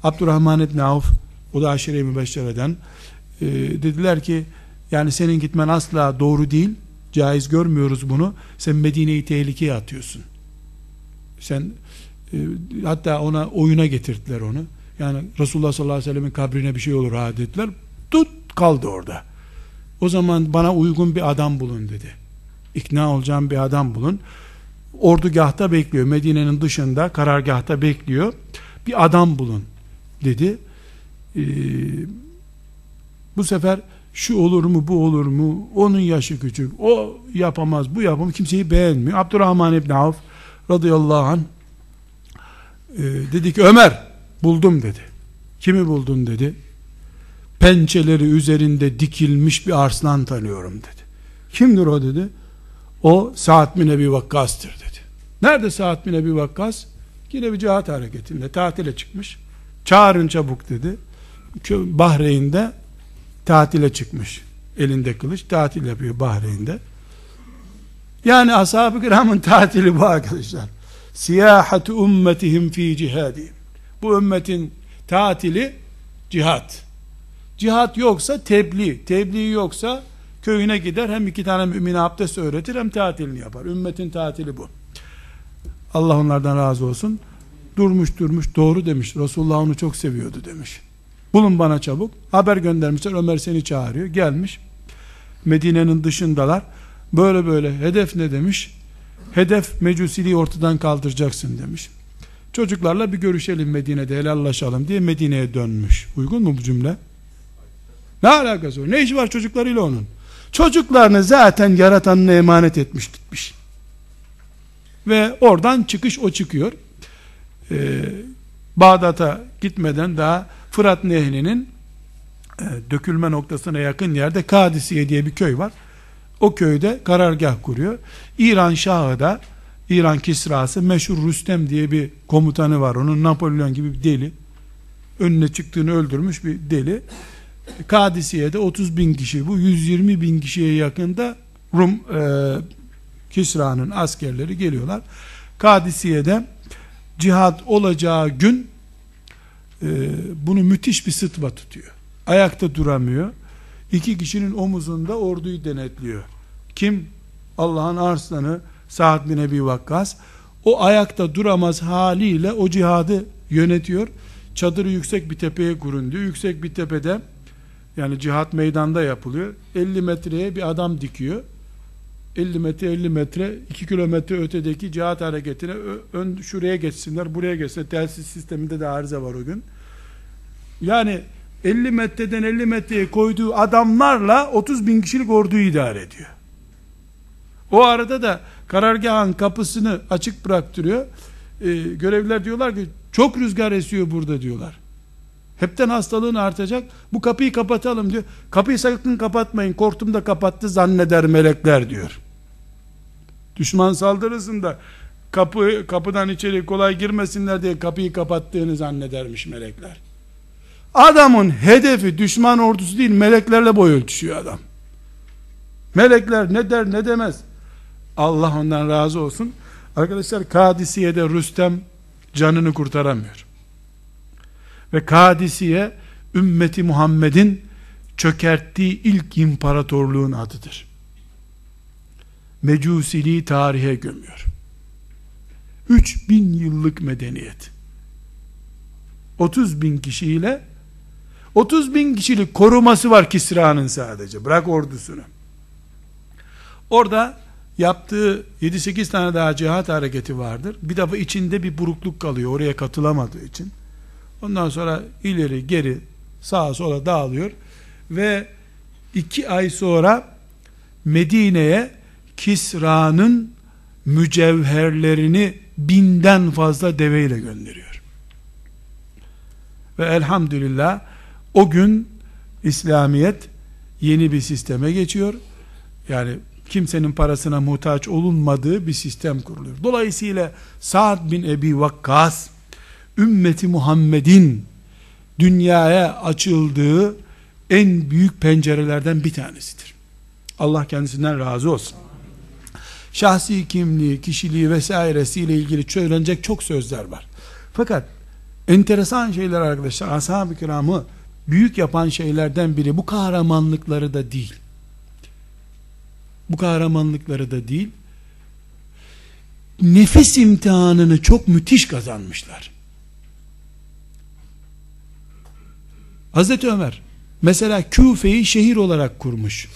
Abdurrahman İbni Avf o da aşire-i mübeşşereden e, dediler ki yani senin gitmen asla doğru değil. Caiz görmüyoruz bunu. Sen Medine'yi tehlikeye atıyorsun. Sen e, hatta ona oyuna getirdiler onu. Yani Resulullah sallallahu aleyhi ve sellemin kabrine bir şey olur ha dediler. Tut kaldı orada. O zaman bana uygun bir adam bulun dedi. İkna olacağım bir adam bulun. Ordugahta bekliyor. Medine'nin dışında karargahta bekliyor. Bir adam bulun dedi. Ee, bu sefer şu olur mu bu olur mu? Onun yaşı küçük. O yapamaz bu yapamaz. Kimseyi beğenmiyor. Abdurrahman İbni Avf radıyallahu anh e, dedi ki Ömer buldum dedi. Kimi buldun? dedi. Pençeleri üzerinde dikilmiş bir arslan tanıyorum dedi. Kimdir o? dedi. O Sa'd bin Ebi Vakkas'tır dedi. Nerede Sa'd bin Ebi Vakkas? Yine bir cihat hareketinde tatile çıkmış. Çağırın çabuk dedi. Bahreyn'de tatile çıkmış. Elinde kılıç tatil yapıyor Bahreyn'de. Yani ashab-ı kiramın tatili bu arkadaşlar. Siyahatu ummetihim fi cihadihim. Bu ümmetin tatili cihat. Cihat yoksa tebliğ. Tebliğ yoksa köyüne gider hem iki tane mümine abdest öğretir hem tatilini yapar. Ümmetin tatili bu. Allah onlardan razı olsun. Durmuş durmuş doğru demiş. Resulullah onu çok seviyordu demiş. Bulun bana çabuk. Haber göndermişler. Ömer seni çağırıyor. Gelmiş. Medine'nin dışındalar. Böyle böyle. Hedef ne demiş? Hedef mecusiliği ortadan kaldıracaksın demiş. Çocuklarla bir görüşelim Medine'de helallaşalım diye Medine'ye dönmüş. Uygun mu bu cümle? Ne alakası var? Ne işi var çocuklarıyla onun? Çocuklarını zaten yaratanına emanet etmiş gitmiş. Ve oradan çıkış o çıkıyor. Ee, Bağdat'a gitmeden daha Fırat Nehri'nin e, dökülme noktasına yakın yerde Kadisiye diye bir köy var. O köyde karargah kuruyor. İran Şahı da İran Kisrası meşhur Rüstem diye bir komutanı var. Onun Napolyon gibi bir deli. Önüne çıktığını öldürmüş bir deli. Kadisiye'de 30 bin kişi bu 120 bin kişiye yakında Rum e, Kisra'nın askerleri geliyorlar. Kadisiye'de cihat olacağı gün e, bunu müthiş bir sıtma tutuyor. Ayakta duramıyor. İki kişinin omuzunda orduyu denetliyor. Kim? Allah'ın arslanı Sa'd bin Ebi Vakkas. O ayakta duramaz haliyle o cihadı yönetiyor. Çadırı yüksek bir tepeye kurun diyor. Yüksek bir tepede yani cihat meydanda yapılıyor. 50 metreye bir adam dikiyor. 50 metre 50 metre 2 kilometre ötedeki cihat hareketine ön şuraya geçsinler buraya geçsinler. Telsiz sisteminde de arıza var o gün. Yani 50 metreden 50 metreye koyduğu adamlarla 30 bin kişilik orduyu idare ediyor. O arada da karargahın kapısını açık bıraktırıyor. Ee, görevliler diyorlar ki çok rüzgar esiyor burada diyorlar hepten hastalığın artacak bu kapıyı kapatalım diyor kapıyı sakın kapatmayın korktum da kapattı zanneder melekler diyor Düşman saldırısında kapı kapıdan içeri kolay girmesinler diye kapıyı kapattığını zannedermiş melekler. Adamın hedefi düşman ordusu değil meleklerle boy ölçüşüyor adam. Melekler ne der ne demez. Allah ondan razı olsun. Arkadaşlar Kadisiye'de Rüstem canını kurtaramıyor. Ve Kadisiye ümmeti Muhammed'in çökerttiği ilk imparatorluğun adıdır mecusiliği tarihe gömüyor. 3000 yıllık medeniyet. 30 bin kişiyle 30 bin kişilik koruması var Kisra'nın sadece. Bırak ordusunu. Orada yaptığı 7-8 tane daha cihat hareketi vardır. Bir defa içinde bir burukluk kalıyor oraya katılamadığı için. Ondan sonra ileri geri sağa sola dağılıyor ve iki ay sonra Medine'ye Kisra'nın mücevherlerini binden fazla deveyle gönderiyor. Ve elhamdülillah o gün İslamiyet yeni bir sisteme geçiyor. Yani kimsenin parasına muhtaç olunmadığı bir sistem kuruluyor. Dolayısıyla Sa'd bin Ebi Vakkas ümmeti Muhammed'in dünyaya açıldığı en büyük pencerelerden bir tanesidir. Allah kendisinden razı olsun. şahsi kimliği, kişiliği vesairesiyle ilgili söylenecek çok sözler var. Fakat enteresan şeyler arkadaşlar ashab-ı kiramı büyük yapan şeylerden biri bu kahramanlıkları da değil. Bu kahramanlıkları da değil. Nefis imtihanını çok müthiş kazanmışlar. Hazreti Ömer mesela Küfe'yi şehir olarak kurmuş.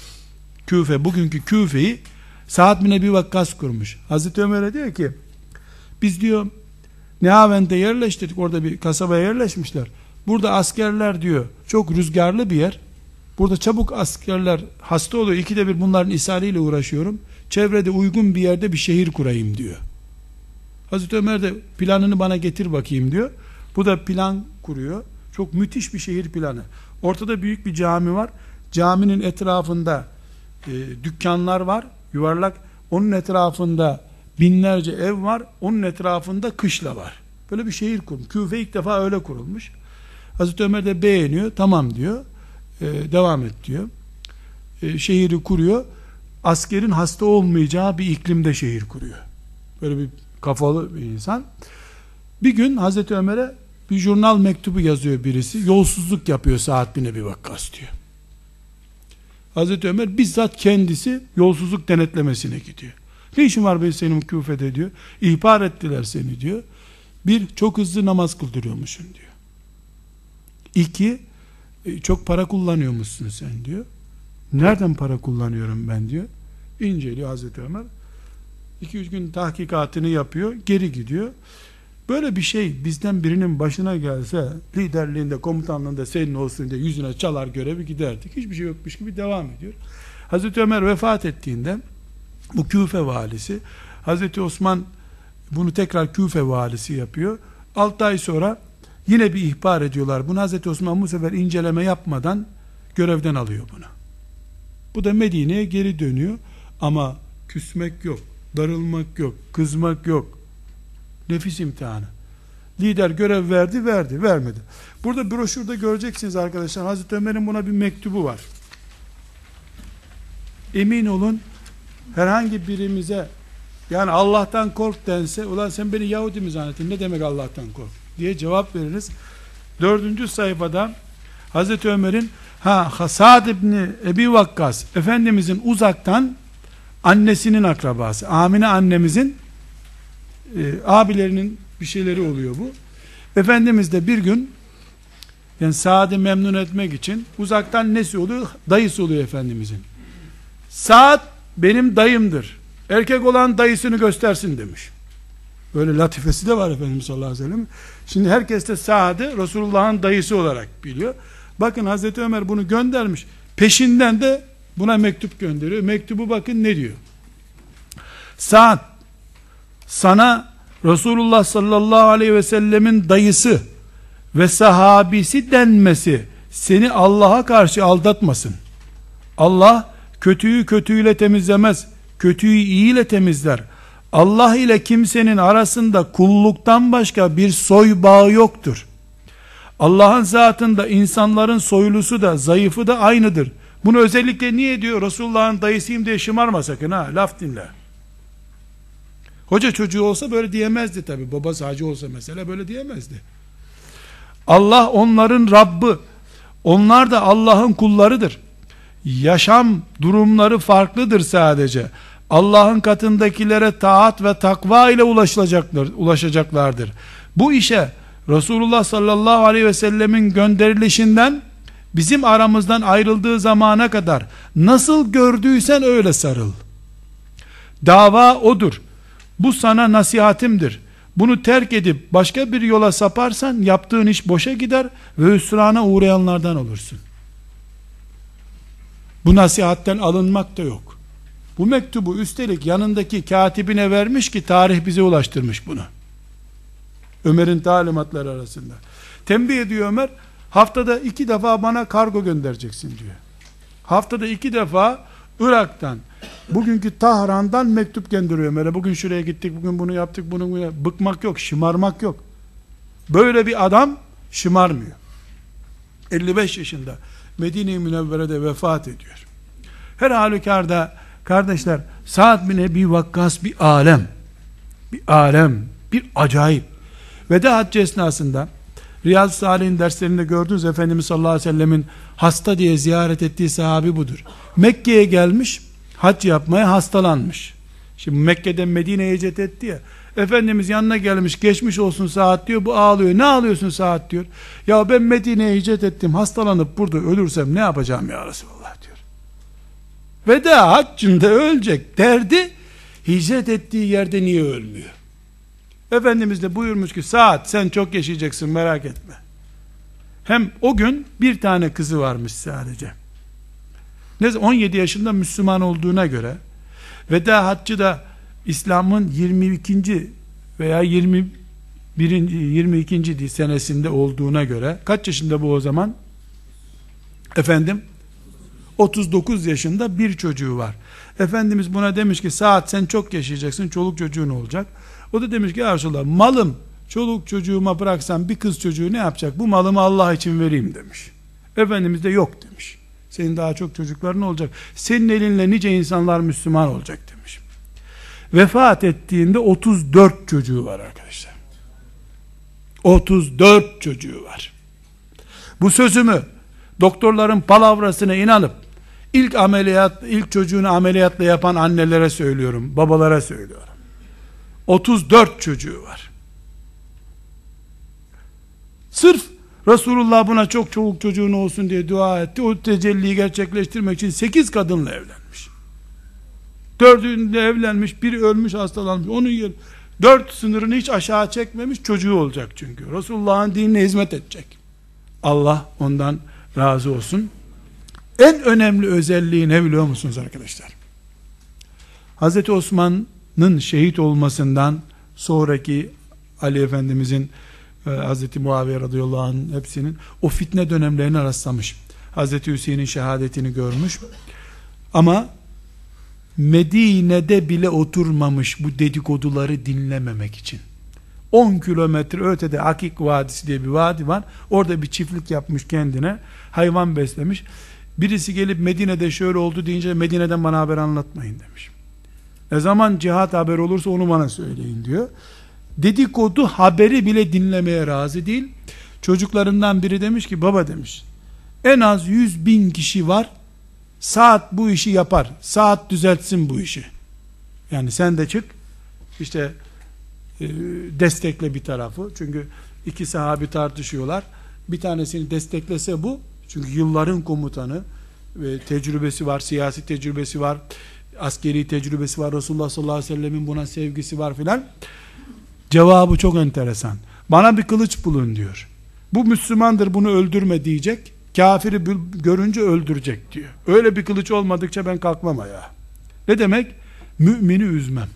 Küfe bugünkü Küfe'yi Sa'd bin Ebi Vakkas kurmuş. Hazreti Ömer'e diyor ki biz diyor Nehavent'e yerleştirdik orada bir kasabaya yerleşmişler. Burada askerler diyor çok rüzgarlı bir yer. Burada çabuk askerler hasta oluyor. İkide bir bunların ishaliyle uğraşıyorum. Çevrede uygun bir yerde bir şehir kurayım diyor. Hazreti Ömer de planını bana getir bakayım diyor. Bu da plan kuruyor. Çok müthiş bir şehir planı. Ortada büyük bir cami var. Caminin etrafında e, dükkanlar var. Yuvarlak. Onun etrafında binlerce ev var. Onun etrafında kışla var. Böyle bir şehir kurmuş. Küfe ilk defa öyle kurulmuş. Hazreti Ömer de beğeniyor. Tamam diyor. E, devam et diyor. E, şehri kuruyor. Askerin hasta olmayacağı bir iklimde şehir kuruyor. Böyle bir kafalı bir insan. Bir gün Hazreti Ömer'e bir jurnal mektubu yazıyor birisi. Yolsuzluk yapıyor Saat bin Ebi Vakkas diyor. Hazreti Ömer bizzat kendisi yolsuzluk denetlemesine gidiyor. Ne işin var be senin küfede diyor. İhbar ettiler seni diyor. Bir, çok hızlı namaz kıldırıyormuşsun diyor. İki, e, çok para kullanıyormuşsun sen diyor. Nereden para kullanıyorum ben diyor. İnceliyor Hazreti Ömer. 2-3 gün tahkikatını yapıyor, geri gidiyor. Böyle bir şey bizden birinin başına gelse liderliğinde, komutanlığında senin olsun diye yüzüne çalar görevi giderdik. Hiçbir şey yokmuş gibi devam ediyor. Hazreti Ömer vefat ettiğinde bu Küfe valisi Hazreti Osman bunu tekrar Küfe valisi yapıyor. 6 ay sonra yine bir ihbar ediyorlar. Bunu Hazreti Osman bu sefer inceleme yapmadan görevden alıyor bunu. Bu da Medine'ye geri dönüyor ama küsmek yok, darılmak yok, kızmak yok. Nefis imtihanı. Lider görev verdi, verdi, vermedi. Burada broşürde göreceksiniz arkadaşlar. Hazreti Ömer'in buna bir mektubu var. Emin olun herhangi birimize yani Allah'tan kork dense ulan sen beni Yahudi mi zannettin ne demek Allah'tan kork diye cevap veririz. Dördüncü sayfada Hazreti Ömer'in ha Hasad İbni Ebi Vakkas Efendimizin uzaktan annesinin akrabası Amine annemizin e, abilerinin bir şeyleri oluyor bu. Efendimiz de bir gün yani Saad'ı memnun etmek için uzaktan nesi oluyor? Dayısı oluyor Efendimizin. Saad benim dayımdır. Erkek olan dayısını göstersin demiş. Böyle latifesi de var Efendimiz sallallahu aleyhi ve sellem. Şimdi herkes de Saad'ı Resulullah'ın dayısı olarak biliyor. Bakın Hazreti Ömer bunu göndermiş. Peşinden de buna mektup gönderiyor. Mektubu bakın ne diyor. Saad sana Resulullah sallallahu aleyhi ve sellemin dayısı ve sahabisi denmesi seni Allah'a karşı aldatmasın. Allah kötüyü kötüyle temizlemez. Kötüyü iyiyle temizler. Allah ile kimsenin arasında kulluktan başka bir soy bağı yoktur. Allah'ın zatında insanların soylusu da zayıfı da aynıdır. Bunu özellikle niye diyor? Resulullah'ın dayısıyım diye şımarma sakın ha. Laf dinle. Hoca çocuğu olsa böyle diyemezdi tabi. Babası hacı olsa mesela böyle diyemezdi. Allah onların Rabbi. Onlar da Allah'ın kullarıdır. Yaşam durumları farklıdır sadece. Allah'ın katındakilere taat ve takva ile ulaşılacaklar, ulaşacaklardır. Bu işe Resulullah sallallahu aleyhi ve sellemin gönderilişinden bizim aramızdan ayrıldığı zamana kadar nasıl gördüysen öyle sarıl. Dava odur. Bu sana nasihatimdir. Bunu terk edip başka bir yola saparsan yaptığın iş boşa gider ve hüsrana uğrayanlardan olursun. Bu nasihatten alınmak da yok. Bu mektubu üstelik yanındaki katibine vermiş ki tarih bize ulaştırmış bunu. Ömer'in talimatları arasında. Tembih ediyor Ömer, haftada iki defa bana kargo göndereceksin diyor. Haftada iki defa Irak'tan, bugünkü Tahran'dan mektup gönderiyor Ömer'e. Bugün şuraya gittik, bugün bunu yaptık, bunu, bunu bıkmak yok, şımarmak yok. Böyle bir adam şımarmıyor. 55 yaşında Medine-i Münevvere'de vefat ediyor. Her halükarda Kardeşler, Sa'd bin Ebi Vakkas bir alem. Bir alem, bir acayip. Veda haccı esnasında Riyaz Salih'in derslerinde gördünüz Efendimiz sallallahu aleyhi ve sellemin hasta diye ziyaret ettiği sahabi budur. Mekke'ye gelmiş, hac yapmaya hastalanmış. Şimdi Mekke'den Medine'ye hicret etti ya. Efendimiz yanına gelmiş geçmiş olsun saat diyor. Bu ağlıyor. Ne ağlıyorsun saat diyor. Ya ben Medine'ye hicret ettim. Hastalanıp burada ölürsem ne yapacağım ya Resulallah diyor. Veda haccında ölecek derdi hicret ettiği yerde niye ölmüyor? Efendimiz de buyurmuş ki saat sen çok yaşayacaksın merak etme. Hem o gün bir tane kızı varmış sadece. Ne 17 yaşında Müslüman olduğuna göre veda haccı da İslam'ın 22. veya 21. 22. senesinde olduğuna göre kaç yaşında bu o zaman? Efendim 39 yaşında bir çocuğu var. Efendimiz buna demiş ki saat sen çok yaşayacaksın çoluk çocuğun olacak. O da demiş ki ya Resulallah malım çoluk çocuğuma bıraksam bir kız çocuğu ne yapacak? Bu malımı Allah için vereyim demiş. Efendimiz de yok demiş. Senin daha çok çocukların olacak. Senin elinle nice insanlar Müslüman olacak demiş. Vefat ettiğinde 34 çocuğu var arkadaşlar. 34 çocuğu var. Bu sözümü doktorların palavrasına inanıp ilk ameliyat, ilk çocuğunu ameliyatla yapan annelere söylüyorum, babalara söylüyorum. 34 çocuğu var. Sırf Resulullah buna çok çoluk çocuğun olsun diye dua etti. O tecelliyi gerçekleştirmek için 8 kadınla evlenmiş. Dördünde evlenmiş, biri ölmüş, hastalanmış. Onun yer, dört sınırını hiç aşağı çekmemiş çocuğu olacak çünkü. Resulullah'ın dinine hizmet edecek. Allah ondan razı olsun. En önemli özelliği ne biliyor musunuz arkadaşlar? Hazreti Osman'ın şehit olmasından sonraki Ali Efendimizin e, Hazreti Muaviye radıyallahu anh hepsinin o fitne dönemlerine rastlamış. Hazreti Hüseyin'in şehadetini görmüş. Ama Medine'de bile oturmamış bu dedikoduları dinlememek için. 10 kilometre ötede Akik Vadisi diye bir vadi var. Orada bir çiftlik yapmış kendine. Hayvan beslemiş. Birisi gelip Medine'de şöyle oldu deyince Medine'den bana haber anlatmayın demiş. Ne zaman cihat haber olursa onu bana söyleyin diyor. Dedikodu haberi bile dinlemeye razı değil. Çocuklarından biri demiş ki baba demiş en az 100 bin kişi var saat bu işi yapar. Saat düzeltsin bu işi. Yani sen de çık işte e, destekle bir tarafı. Çünkü iki sahabi tartışıyorlar. Bir tanesini desteklese bu. Çünkü yılların komutanı ve tecrübesi var, siyasi tecrübesi var, askeri tecrübesi var. Resulullah sallallahu aleyhi ve sellemin buna sevgisi var filan. Cevabı çok enteresan. Bana bir kılıç bulun diyor. Bu Müslümandır bunu öldürme diyecek. Kafiri görünce öldürecek diyor. Öyle bir kılıç olmadıkça ben kalkmam ayağa. Ne demek? Mümini üzmem.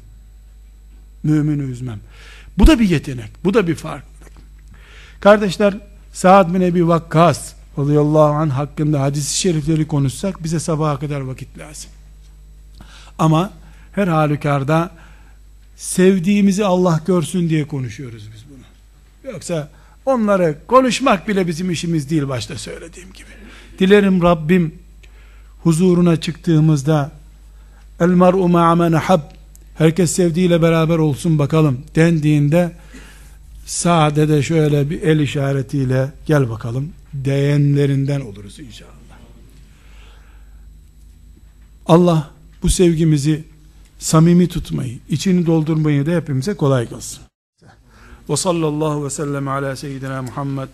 Mümini üzmem. Bu da bir yetenek. Bu da bir farklılık. Kardeşler Sa'd bin Ebi Vakkas radıyallahu anh hakkında hadis-i şerifleri konuşsak bize sabaha kadar vakit lazım. Ama her halükarda sevdiğimizi Allah görsün diye konuşuyoruz biz bunu. Yoksa onları konuşmak bile bizim işimiz değil başta söylediğim gibi. Dilerim Rabbim huzuruna çıktığımızda el mar'u ma'amen hab herkes sevdiğiyle beraber olsun bakalım dendiğinde sade de şöyle bir el işaretiyle gel bakalım diyenlerinden oluruz inşallah. Allah bu sevgimizi samimi tutmayı, içini doldurmayı da hepimize kolay kılsın. Ve sallallahu ve sellem ala seyyidina Muhammed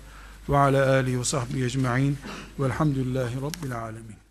ve ala alihi ve sahbihi ecma'in velhamdülillahi rabbil alemin.